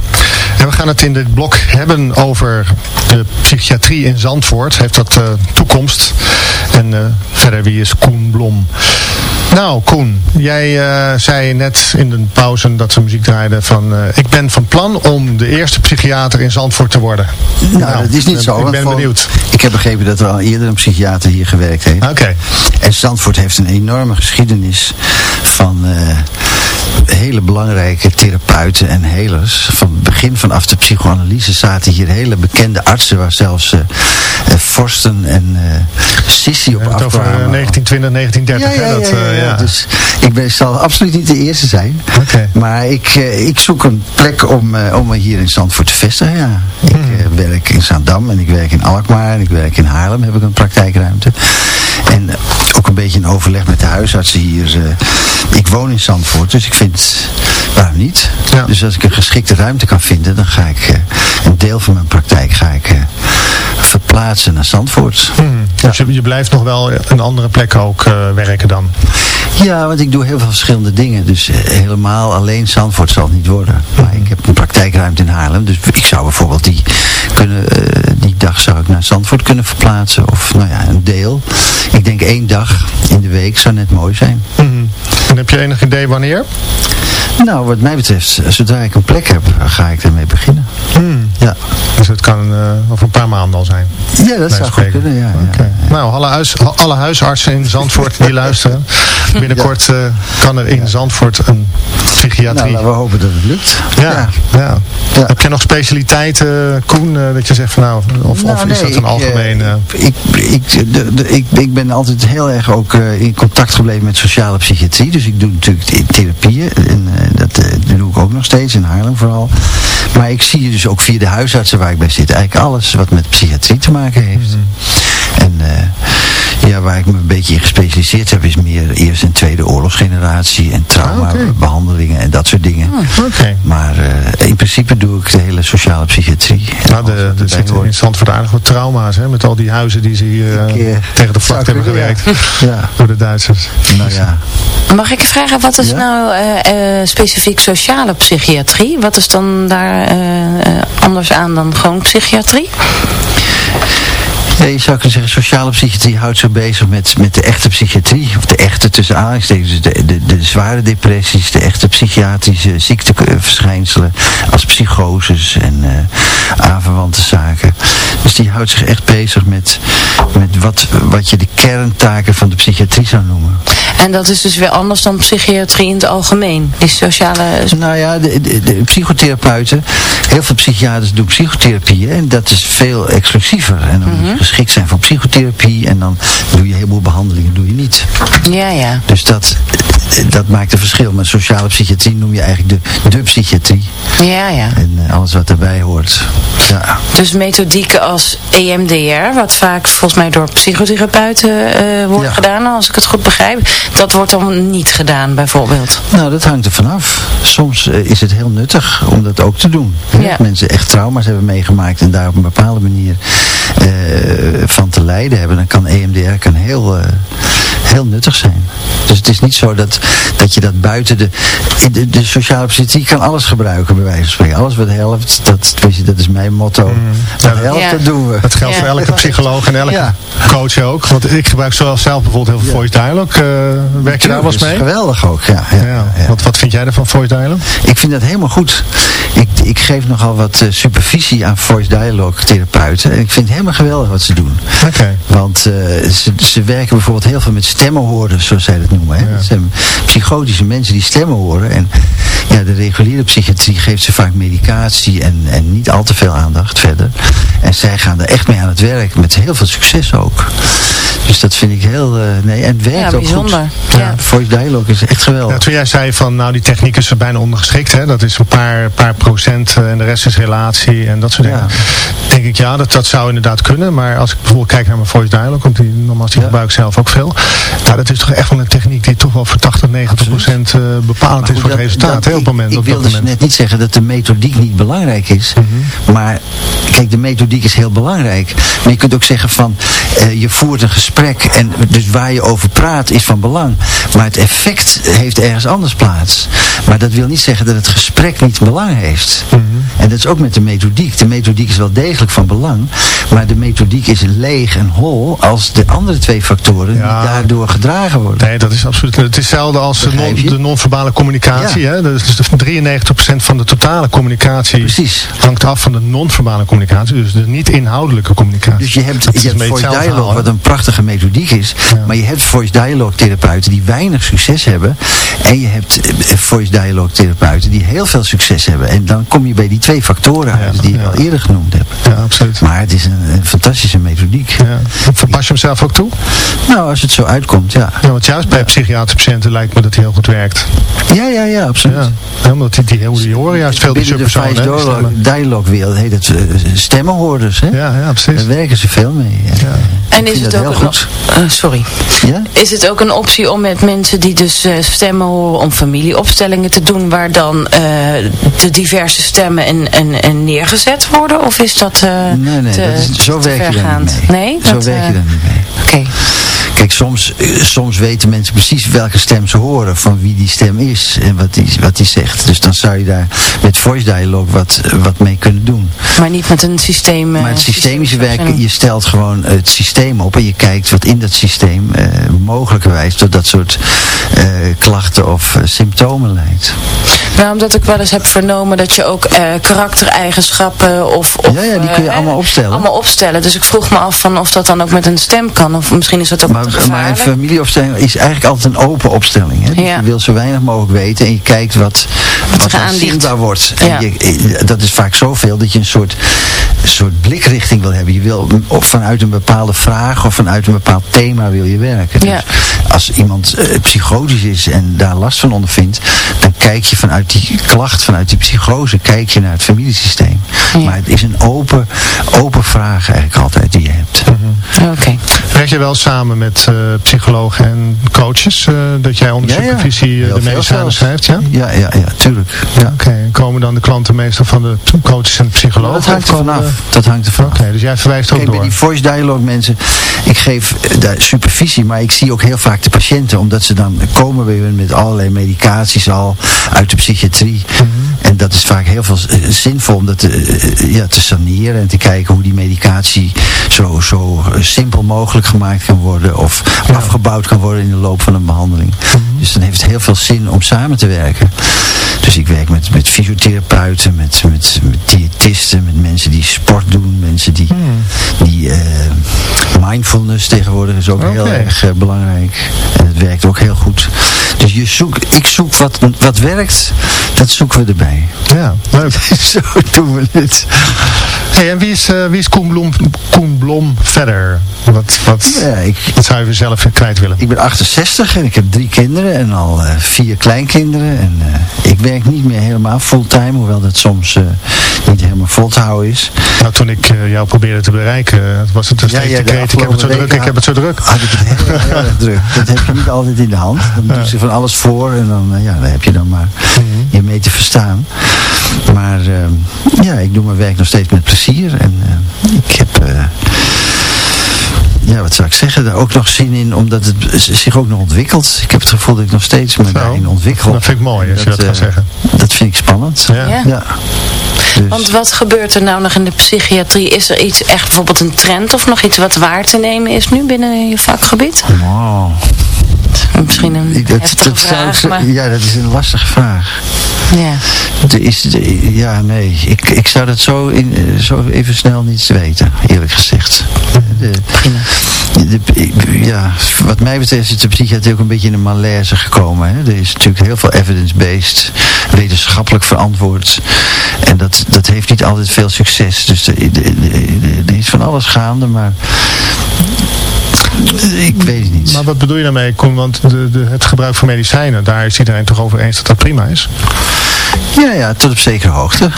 En we gaan het in dit blok hebben over de psychiatrie in Zandvoort. Heeft dat uh, toekomst? En verder, wie is Koen Blom? Nou, Koen, jij uh, zei net in de pauze dat ze muziek draaiden van... Uh, ik ben van plan om de eerste psychiater in Zandvoort te worden. Nou, nou dat is niet zo. Ik ben benieuwd. Ik heb begrepen dat er al eerder een psychiater hier gewerkt heeft. Oké. En Zandvoort heeft een enorme geschiedenis van... Uh, hele belangrijke therapeuten en helers. Van het begin vanaf de psychoanalyse zaten hier hele bekende artsen, waar zelfs uh, Forsten en uh, Sissi op afkwamen. Over 1920, 1930. Ja, ja, dat, ja, ja, ja, Dus ik ben, zal absoluut niet de eerste zijn. Okay. Maar ik, ik zoek een plek om, om me hier in Zandvoort te vestigen. Ja. Ik hmm. werk in Zaandam en ik werk in Alkmaar en ik werk in Haarlem. Heb ik een praktijkruimte. En ook een beetje in overleg met de huisartsen hier. ik woon in Zandvoort, dus ik vind, waarom niet? Ja. Dus als ik een geschikte ruimte kan vinden, dan ga ik uh, een deel van mijn praktijk ga ik, uh, verplaatsen naar Zandvoort. Hmm. Dus je, je, blijft nog wel een andere plek ook uh, werken dan? Ja, want ik doe heel veel verschillende dingen. Dus helemaal alleen Zandvoort zal het niet worden. Maar ik heb een praktijkruimte in Haarlem. Dus ik zou bijvoorbeeld die, kunnen, die dag zou ik naar Zandvoort kunnen verplaatsen. Of nou ja, een deel. Ik denk één dag in de week zou net mooi zijn. Hmm. En heb je enig idee wanneer? Nou, wat mij betreft, zodra ik een plek heb, ga ik ermee beginnen. Hmm. Ja, Dus het kan eh, over een paar maanden al zijn. ja dat zou goed kunnen, ja. Nou, alle, huis, alle huisartsen in Zandvoort die luisteren. Binnenkort eh, kan er in Zandvoort een Nou, psychiatrie. laten we hopen dat het lukt. ja, ja. Heb jij nog specialiteiten, Koen, eh, dat je zegt van nou, of, Nou, of is nee, dat een algemeen... eh, eh, ik, ik, de, de, ik, ik ben altijd heel erg ook eh, in contact gebleven met sociale psychiatrie. Dus ik doe natuurlijk th- therapieën. En eh, dat, eh, dat doe ik ook nog steeds, in Haarlem vooral. Maar ik zie dus ook via de huisartsen waar ik bij zit, eigenlijk alles wat met psychiatrie te maken heeft. En eh, ja, waar ik me een beetje in gespecialiseerd heb, is meer eerste en tweede oorlogsgeneratie en traumabehandelingen en dat soort dingen. Oké. Maar eh, in principe doe ik de hele sociale psychiatrie. Nou, de, er erbij zitten hoort. in Zandvoort aardig wat trauma's, hè, met al die huizen die ze hier eh, Ik, eh, tegen de vlakte hebben gewerkt. Ja. Door de Duitsers. Nou ja. Mag ik vragen, wat is Ja? nou eh, eh, specifiek sociale psychiatrie? Wat is dan daar anders aan dan gewoon psychiatrie? Ja, je zou kunnen zeggen, sociale psychiatrie houdt zich bezig met, met de echte psychiatrie. Of de echte tussen aanhalingstekens. De, de, de zware depressies, de echte psychiatrische ziekteverschijnselen. Als psychoses en eh aanverwante zaken. Dus die houdt zich echt bezig met, met wat, wat je de kerntaken van de psychiatrie zou noemen. En dat is dus weer anders dan psychiatrie in het algemeen. Die sociale... Nou ja, de, de, de psychotherapeuten, heel veel psychiaters doen psychotherapie hè, en dat is veel exclusiever. En dan moet je geschikt zijn voor psychotherapie en dan doe je een heleboel behandelingen, doe je niet. Ja, ja. Dus dat, dat maakt een verschil. Maar sociale psychiatrie noem je eigenlijk de, de psychiatrie Ja, ja. en eh, alles wat daarbij hoort. Ja. Dus methodieken als EMDR, wat vaak volgens mij door psychotherapeuten eh, wordt Ja. gedaan, als ik het goed begrijp. Dat wordt dan niet gedaan, bijvoorbeeld. Nou, dat hangt er vanaf. Soms eh, is het heel nuttig om dat ook te doen. hè. Ja. Als mensen echt trauma's hebben meegemaakt en daar op een bepaalde manier eh, van te lijden hebben, dan kan EMDR kan heel, eh, heel nuttig zijn. Dus het is niet zo dat, dat je dat buiten de, de... De sociale psychiatrie kan alles gebruiken, bij wijze van spreken. Alles wat helpt, dat, weet je, dat is mijn motto. Wat Ja, helpt, Ja. dat doen we. Dat geldt Ja. voor elke psycholoog en elke Ja. coach ook. Want ik gebruik zelf zelf bijvoorbeeld heel veel voice dialogue. Eh, werk je daar wel eens Dat is mee? geweldig ook, ja. ja, Ja. ja. Wat, wat vind jij ervan, voice dialogue? Ik vind dat helemaal goed. Ik, ik geef nogal wat eh, supervisie aan voice dialogue therapeuten. En ik vind het helemaal geweldig wat ze doen. Oké. Want eh, ze, ze werken bijvoorbeeld heel veel met stemmenhoorders, zoals zij dat noemen. Hè? Ja. Dat zijn psychotische mensen die stemmen horen. En ja, de reguliere psychiatrie geeft ze vaak medicatie en, en niet al te veel aandacht verder. En zij gaan er echt mee aan het werk, met heel veel succes ook. Dus dat vind ik heel... eh, nee, en het werkt Ja, ook bijzonder. Ja. Voice dialogue is echt geweldig. Ja, toen jij zei van, nou die techniek is er bijna ondergeschikt, hè? dat is een paar, paar procent eh, en de rest is relatie en dat soort Ja. dingen. Denk ik, ja, dat, dat zou inderdaad kunnen, maar als ik bijvoorbeeld kijk naar mijn voice dialogue, want die, nogmaals, die gebruik ik zelf ook veel, nou dat is toch echt wel een techniek die toch wel voor 80, 90 procent eh, bepalend is voor het resultaat, dat- op het moment. Ik, ik dat wil dus net niet zeggen dat de methodiek niet belangrijk is. Mhm. Maar kijk, de methodiek is heel belangrijk. Maar je kunt ook zeggen van, eh, je voert een gesprek en dus waar je over praat is van belang. Maar het effect heeft ergens anders plaats. Maar dat wil niet zeggen dat het gesprek niet belang heeft. Mhm. En dat is ook met de methodiek. De methodiek is wel degelijk van belang. Maar de methodiek is leeg en hol als de andere twee factoren Ja. niet daardoor gedragen worden. Nee, dat is absoluut. Het is hetzelfde als de, non, non-verbale communicatie. Ja. Hè? Dus de 93% van de totale communicatie Precies. hangt af van de non-verbale communicatie. Dus de niet-inhoudelijke communicatie. Dus je hebt, Dat je hebt voice dialogue, verhaal, wat een prachtige methodiek is. Ja. Maar je hebt voice dialogue therapeuten die weinig succes hebben. En je hebt eh, voice dialogue therapeuten die heel veel succes hebben. En dan kom je bij die twee factoren Ja, die ik ja. al eerder genoemd heb. Ja, absoluut. Maar het is een, een fantastische methodiek. Ja. Verpas je hem zelf ook toe? Nou, als het zo uitkomt, ja. Ja, want juist bij psychiatrische patiënten lijkt me dat hij heel goed werkt. Ja, ja, ja, absoluut. Ja. Ja, omdat die, die, die horen juist veel die Binnen de subpersonen. voice hè, die dialogue, wereld heet het eh, stemmenhoorders. Hè? Ja, ja, precies. Daar werken ze veel mee. Ja. En is het ook heel een, goed. eh, sorry. Ja? Is het ook een optie om met mensen die dus eh, stemmen horen om familieopstellingen te doen waar dan eh, de diverse stemmen en, en, en neergezet worden? Of is dat eh Nee, nee, te, dat is, zo werk je vergaand? niet mee. Nee? Zo Dat, werk je eh, niet mee. Oké. Kijk, soms, eh, soms weten mensen precies welke stem ze horen, van wie die stem is en wat die, wat die zegt. Dus dan zou je daar met voice dialogue wat, wat mee kunnen doen. Maar niet met een systeem. eh, Maar het systemische werken, je stelt gewoon het systeem op en je kijkt wat in dat systeem eh, mogelijkerwijs tot dat soort klachten of symptomen leidt. Nou, omdat ik wel eens heb vernomen dat je ook karaktereigenschappen of, of... Ja, ja, die kun je allemaal opstellen. Allemaal opstellen. Dus ik vroeg me af van of dat dan ook met een stem kan. Of misschien is dat ook Maar, maar een gevaarlijk. familieopstelling is eigenlijk altijd een open opstelling. Hè? Dus Ja. je wil zo weinig mogelijk weten en je kijkt wat, wat ligt. zichtbaar wordt. Ja. En je, eh, dat is vaak zoveel dat je een soort, soort blikrichting wil hebben. Je wil op, vanuit een bepaalde vraag of vanuit een bepaald thema wil je werken. Ja. Dus als iemand eh, psychotisch is en daar last van ondervindt, dan kijk je vanuit die klacht, vanuit die psychose, kijk je naar het familiesysteem. Ja. Maar het is een open, open vraag eigenlijk altijd die je hebt. Oké. Werk je wel samen met eh, psychologen en coaches? eh, dat jij onder Ja, ja. supervisie Heel de medicijnen zelfs. schrijft? Ja? Ja, ja, ja, tuurlijk. Ja. Oké, en komen dan de klanten meestal van de coaches en psychologen? Dat hangt of er vanaf. De- Dat hangt er vanaf. Oké, dus jij verwijst ook Kijk, bij door. die voice dialogue mensen, ik geef eh, daar supervisie, maar ik zie ook heel vaak de patiënten, omdat ze dan komen bij hun met allerlei medicaties al uit de psychiatrie. Mhm. En dat is vaak heel veel eh, zinvol om dat te, eh, ja, te saneren en te kijken hoe die medicatie zo, zo eh, simpel mogelijk gemaakt kan worden of afgebouwd kan worden in de loop van een behandeling. Mhm. Dus dan heeft het heel veel zin om samen te werken. Dus ik werk met, met fysiotherapeuten, met, met, met diëtisten, met mensen die sport doen, mensen die, die eh, mindfulness tegenwoordig is ook heel erg eh, belangrijk. En het werkt ook heel goed. Dus je zoekt, ik zoek wat, wat werkt, dat zoeken we erbij. Ja, leuk. Zo doen we het. Hey, en wie is, eh, wie is Koen, Blom, Koen Blom verder? Wat, wat, Ja, ik, wat zou je zelf kwijt willen? ik ben 68 en ik heb drie kinderen en al eh, vier kleinkinderen. En eh, ik werk niet meer helemaal fulltime, hoewel dat soms niet helemaal vol te houden is. Nou, toen ik jou probeerde te bereiken, was het een Ja, steeds ja, kreet, ik heb het zo druk, ik heb het zo druk. Had ik het heel, heel erg druk. Dat heb je niet altijd in de hand. Dan doen ze van alles voor en dan, ja, daar heb je dan maar je mee te verstaan. Maar eh, ja, ik doe mijn werk nog steeds met plezier. En eh, ik heb... eh, ja, wat zou ik zeggen, daar ook nog zin in, omdat het zich ook nog ontwikkelt. Ik heb het gevoel dat ik nog steeds me daarin ontwikkel. Dat vind ik mooi, als je dat eh, kan zeggen. Dat vind ik spannend. Ja. Ja. Ja. Dus, Want wat gebeurt er nou nog in de psychiatrie? Is er iets, echt bijvoorbeeld een trend of nog iets wat waar te nemen is nu binnen je vakgebied? wow. Misschien een Ik- dat- zou vraag, maar Ja, dat is een lastige vraag. ja. Is, de- ja, nee. Ik, ik zou dat zo, in, zo even snel niet weten, eerlijk gezegd. De, de, ja, wat mij betreft is de psychiatrie ook een beetje in een malaise gekomen. Hè. Er is natuurlijk heel veel evidence-based, wetenschappelijk verantwoord. En dat, dat heeft niet altijd veel succes. Dus er is van alles gaande, maar ik weet het niet. Maar wat bedoel je daarmee, Koen? Want de, de, het gebruik van medicijnen, daar is iedereen toch over eens dat dat prima is? Ja, ja, tot op zekere hoogte.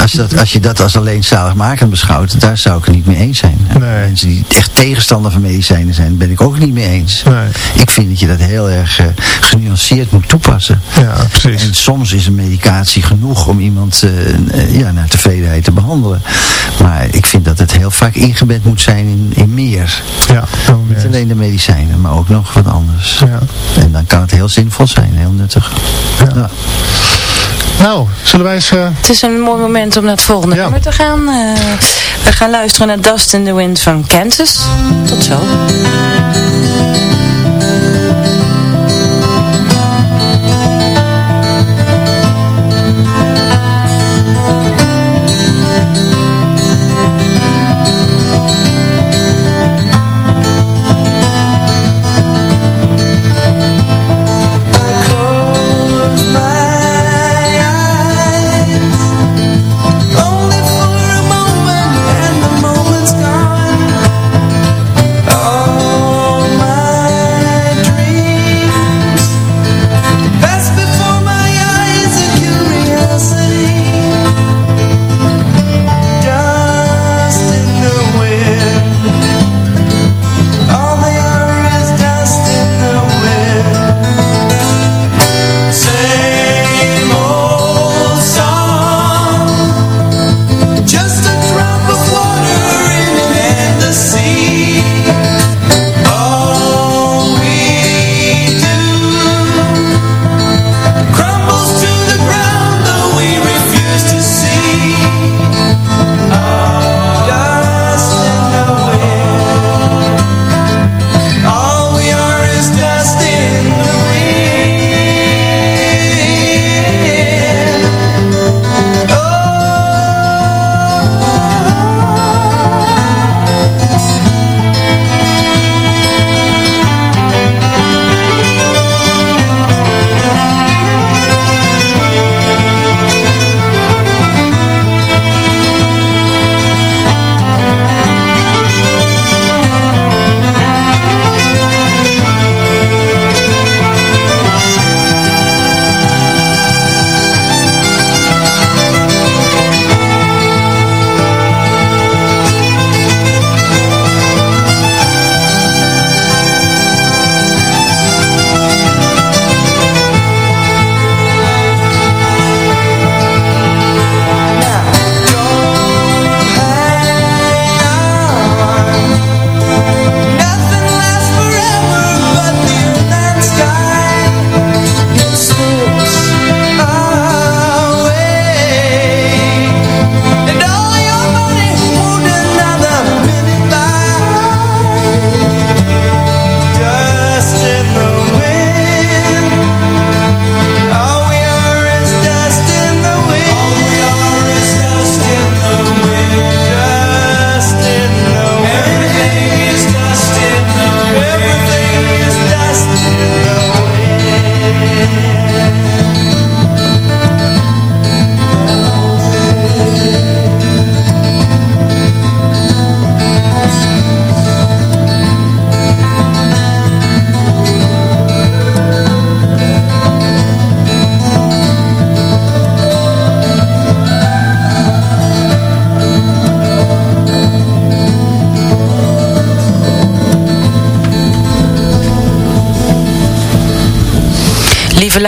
Als je dat, als, je dat als alleen zaligmakend beschouwt, daar zou ik het niet mee eens zijn. Nee. Mensen die echt tegenstander van medicijnen zijn, ben ik ook niet mee eens. Nee. Ik vind dat je dat heel erg eh, genuanceerd moet toepassen. Ja, precies. En soms is een medicatie genoeg om iemand eh, eh, ja, naar tevredenheid te behandelen. Maar ik vind dat het heel vaak ingebed moet zijn in, in meer. Ja, Niet alleen de medicijnen, maar ook nog wat anders. Ja. En dan kan het heel zinvol zijn, heel nuttig. Ja. Ja. Nou, zullen wij eens... eh, Het is een mooi moment om naar het volgende Ja. nummer te gaan. Eh, we gaan luisteren naar Dust in the Wind van Kansas. Tot zo.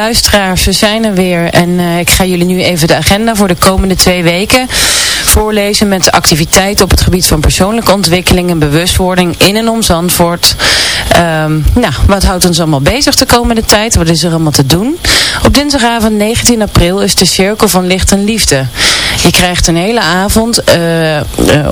Luisteraars, we zijn er weer. En eh, ik ga jullie nu even de agenda voor de komende twee weken voorlezen met activiteiten op het gebied van persoonlijke ontwikkeling en bewustwording in en om Zandvoort. Ehm, nou, wat houdt ons allemaal bezig de komende tijd? Wat is er allemaal te doen? Op dinsdagavond 19 april is de Cirkel van Licht en Liefde. Je krijgt een hele avond uh,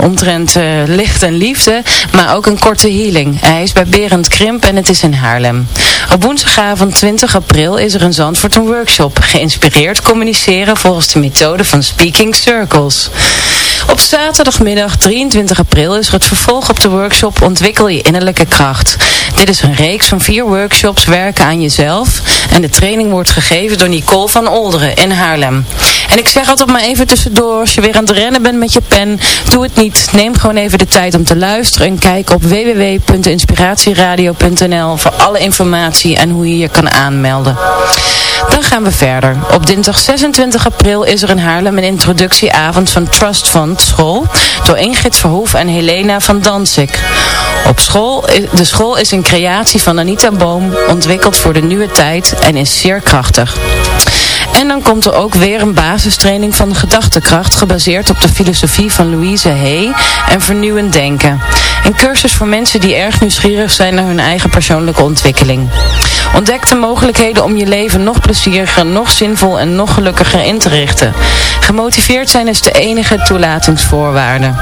omtrent uh, licht en liefde, maar ook een korte healing. Hij is bij Berend Krimp en het is in Haarlem. Op woensdagavond 20 april is er in Zandvoort een workshop, geïnspireerd communiceren volgens de methode van Speaking Circles. Op zaterdagmiddag 23 april is er het vervolg op de workshop Ontwikkel je innerlijke kracht. Dit is een reeks van vier workshops werken aan jezelf en de training wordt gegeven door Nicole van Olderen in Haarlem. En ik zeg altijd maar even tussendoor, als je weer aan het rennen bent met je pen, doe het niet. Neem gewoon even de tijd om te luisteren en kijk op www.inspiratieradio.nl voor alle informatie en hoe je je kan aanmelden. Dan gaan we verder. Op dinsdag 26 april is er in Haarlem een introductieavond van Trust Fund School door Ingrid Verhoef en Helena van Danzig. Op school, de school is een creatie van Anita Boom, ontwikkeld voor de nieuwe tijd en is zeer krachtig. En dan komt er ook weer een basistraining van gedachtekracht gebaseerd op de filosofie van Louise Hay en vernieuwend denken. Een cursus voor mensen die erg nieuwsgierig zijn naar hun eigen persoonlijke ontwikkeling. Ontdek de mogelijkheden om je leven nog plezieriger, nog zinvol en nog gelukkiger in te richten. Gemotiveerd zijn is de enige toelatingsvoorwaarde.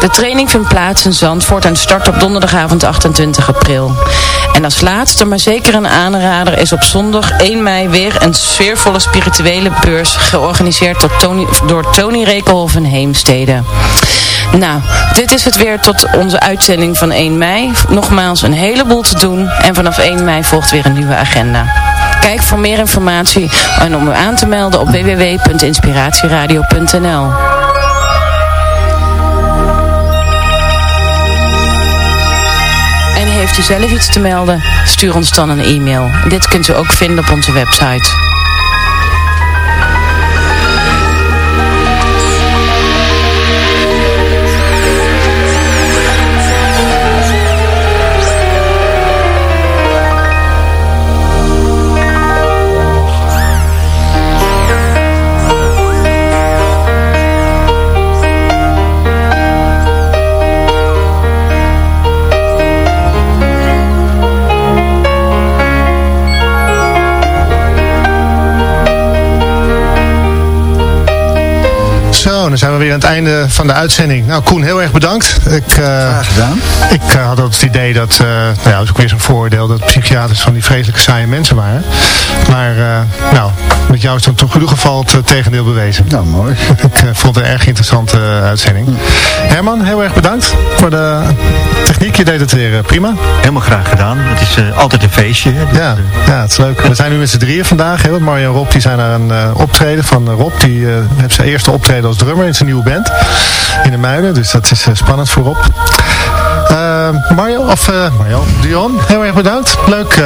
De training vindt plaats in Zandvoort en start op donderdagavond 28 april. En als laatste, maar zeker een aanrader, is op zondag 1 mei weer een sfeervolle spirituele beurs georganiseerd door Tony, door Tony Rekelhoff en Heemstede. Nou, dit is het weer tot onze uitzending van 1 mei. Nogmaals een heleboel te doen en vanaf 1 mei volgt weer een nieuwe agenda. Kijk voor meer informatie en om u aan te melden op www.inspiratieradio.nl En heeft u zelf iets te melden? Stuur ons dan een e-mail. Dit kunt u ook vinden op onze website. Dan zijn we weer aan het einde van de uitzending. Nou, Koen, heel erg bedankt. Ik, uh, Graag gedaan. Ik uh, had altijd het idee dat, uh, nou ja, dat is ook weer zo'n voordeel, dat psychiaters van die vreselijke saaie mensen waren. Maar, nou, met jou is dan toch in ieder geval het tegendeel bewezen. Nou, mooi. ik vond het een erg interessante uitzending. Hm. Herman, heel erg bedankt voor de techniek. Je deed het weer prima. Helemaal graag gedaan. Het is altijd een feestje. Dus, ja, ja, het is leuk. We zijn nu met z'n drieën vandaag. Heel. Mario en Rob die zijn naar een optreden van Rob. Die heeft zijn eerste optreden als drummer in zijn nieuwe band. In de Muiden, dus dat is uh, spannend voorop. Uh, Mario, of uh, Mario, Dion, heel erg bedankt. Leuk,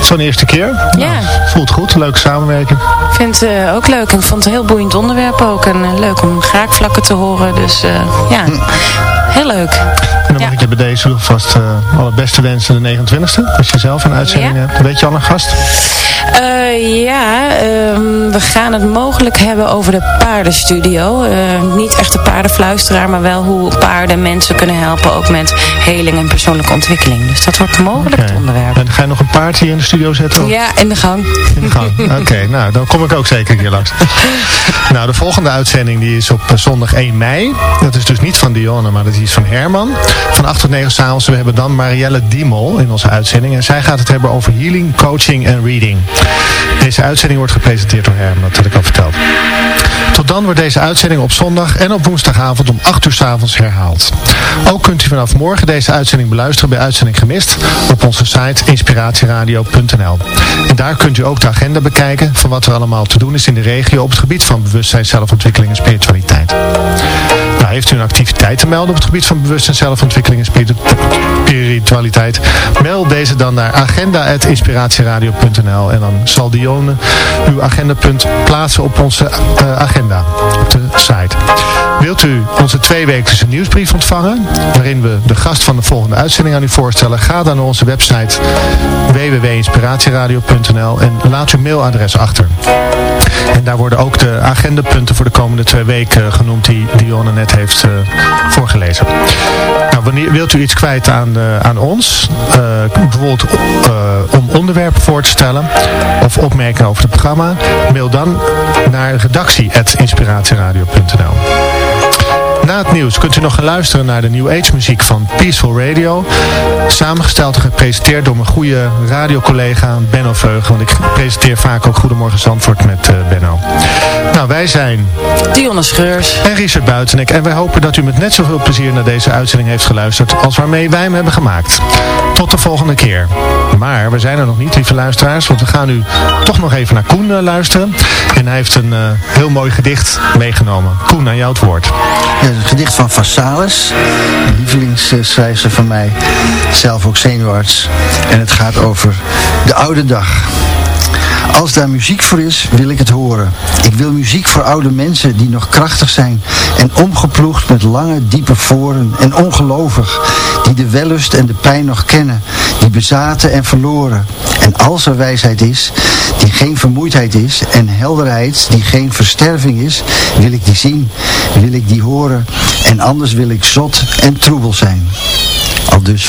zo'n eerste keer. Ja. Nou, voelt goed, leuke samenwerking. Ik vind het ook leuk. Ik vond het een heel boeiend onderwerp ook. En leuk om graakvlakken te horen. Dus ja, hm. heel leuk. En dan mag ik je bij deze vast uh, alle beste wensen de 29e. Als je zelf een uitzending ja. hebt. Weet je al een gast? Uh, ja, uh, we gaan het mogelijk hebben over de paardenstudio. Uh, niet echt de paardenfluisteraar, maar wel hoe paarden mensen kunnen helpen. Ook met heling en persoonlijke ontwikkeling. Dus dat wordt mogelijk okay. het onderwerp. En ga je nog een paard hier in de studio zetten? Of? Ja, in de gang. In de gang, oké. Okay, nou, dan kom ik ook zeker hier langs. nou, de volgende uitzending die is op zondag 1 mei. Dat is dus niet van Dionne, maar dat is van Herman. Van 8 tot 9 s'avonds. We hebben dan Marielle Diemol in onze uitzending. En zij gaat het hebben over healing, coaching en reading. Deze uitzending wordt gepresenteerd door Herman, dat had ik al verteld. Tot dan wordt deze uitzending op zondag en op woensdagavond om 8 uur s avonds herhaald. Ook kunt u vanaf morgen deze uitzending beluisteren bij Uitzending Gemist op onze site inspiratieradio.nl. En daar kunt u ook de agenda bekijken van wat er allemaal te doen is in de regio op het gebied van bewustzijn, zelfontwikkeling en spiritualiteit. Nou, heeft u een activiteit te melden op het gebied van bewustzijn, zelfontwikkeling en spiritualiteit? Mail deze dan naar agenda.inspiratieradio.nl en dan zal Dione uw agendapunt plaatsen op onze uh, agenda, op de site. Wilt u onze tweewekelijkse nieuwsbrief ontvangen, waarin we de gast van de volgende uitzending aan u voorstellen? Ga dan naar onze website www.inspiratieradio.nl en laat uw mailadres achter. En daar worden ook de agendapunten voor de komende twee weken genoemd die Dionne net heeft uh, voorgelezen. Nou, wanneer wilt u iets kwijt aan, aan ons? Bijvoorbeeld om onderwerpen voor te stellen of opmerkingen over het programma? Mail dan naar redactie.inspiratieradio.nl na het nieuws kunt u nog gaan luisteren naar de New Age muziek van Peaceful Radio. Samengesteld en gepresenteerd door mijn goede radiocollega Benno Veugen. Want ik presenteer vaak ook Goedemorgen Zandvoort met uh, Benno. Nou, wij zijn... Dionne Schreurs. En Richard Buitenek. En wij hopen dat u met net zoveel plezier naar deze uitzending heeft geluisterd als waarmee wij hem hebben gemaakt. Tot de volgende keer. Maar we zijn er nog niet, lieve luisteraars. Want we gaan nu toch nog even naar Koen uh, luisteren. En hij heeft een uh, heel mooi gedicht meegenomen. Koen, aan jou het woord. Ja, een gedicht van Vassalis, een lievelingsschrijfster van mij, zelf ook zenuwarts. En het gaat over de oude dag. Als daar muziek voor is, wil ik het horen. Ik wil muziek voor oude mensen die nog krachtig zijn en omgeploegd met lange, diepe voren en ongelovig, die de wellust en de pijn nog kennen, bezaten en verloren. En als er wijsheid is, die geen vermoeidheid is, en helderheid die geen versterving is, wil ik die zien, wil ik die horen, en anders wil ik zot en troebel zijn. Al dus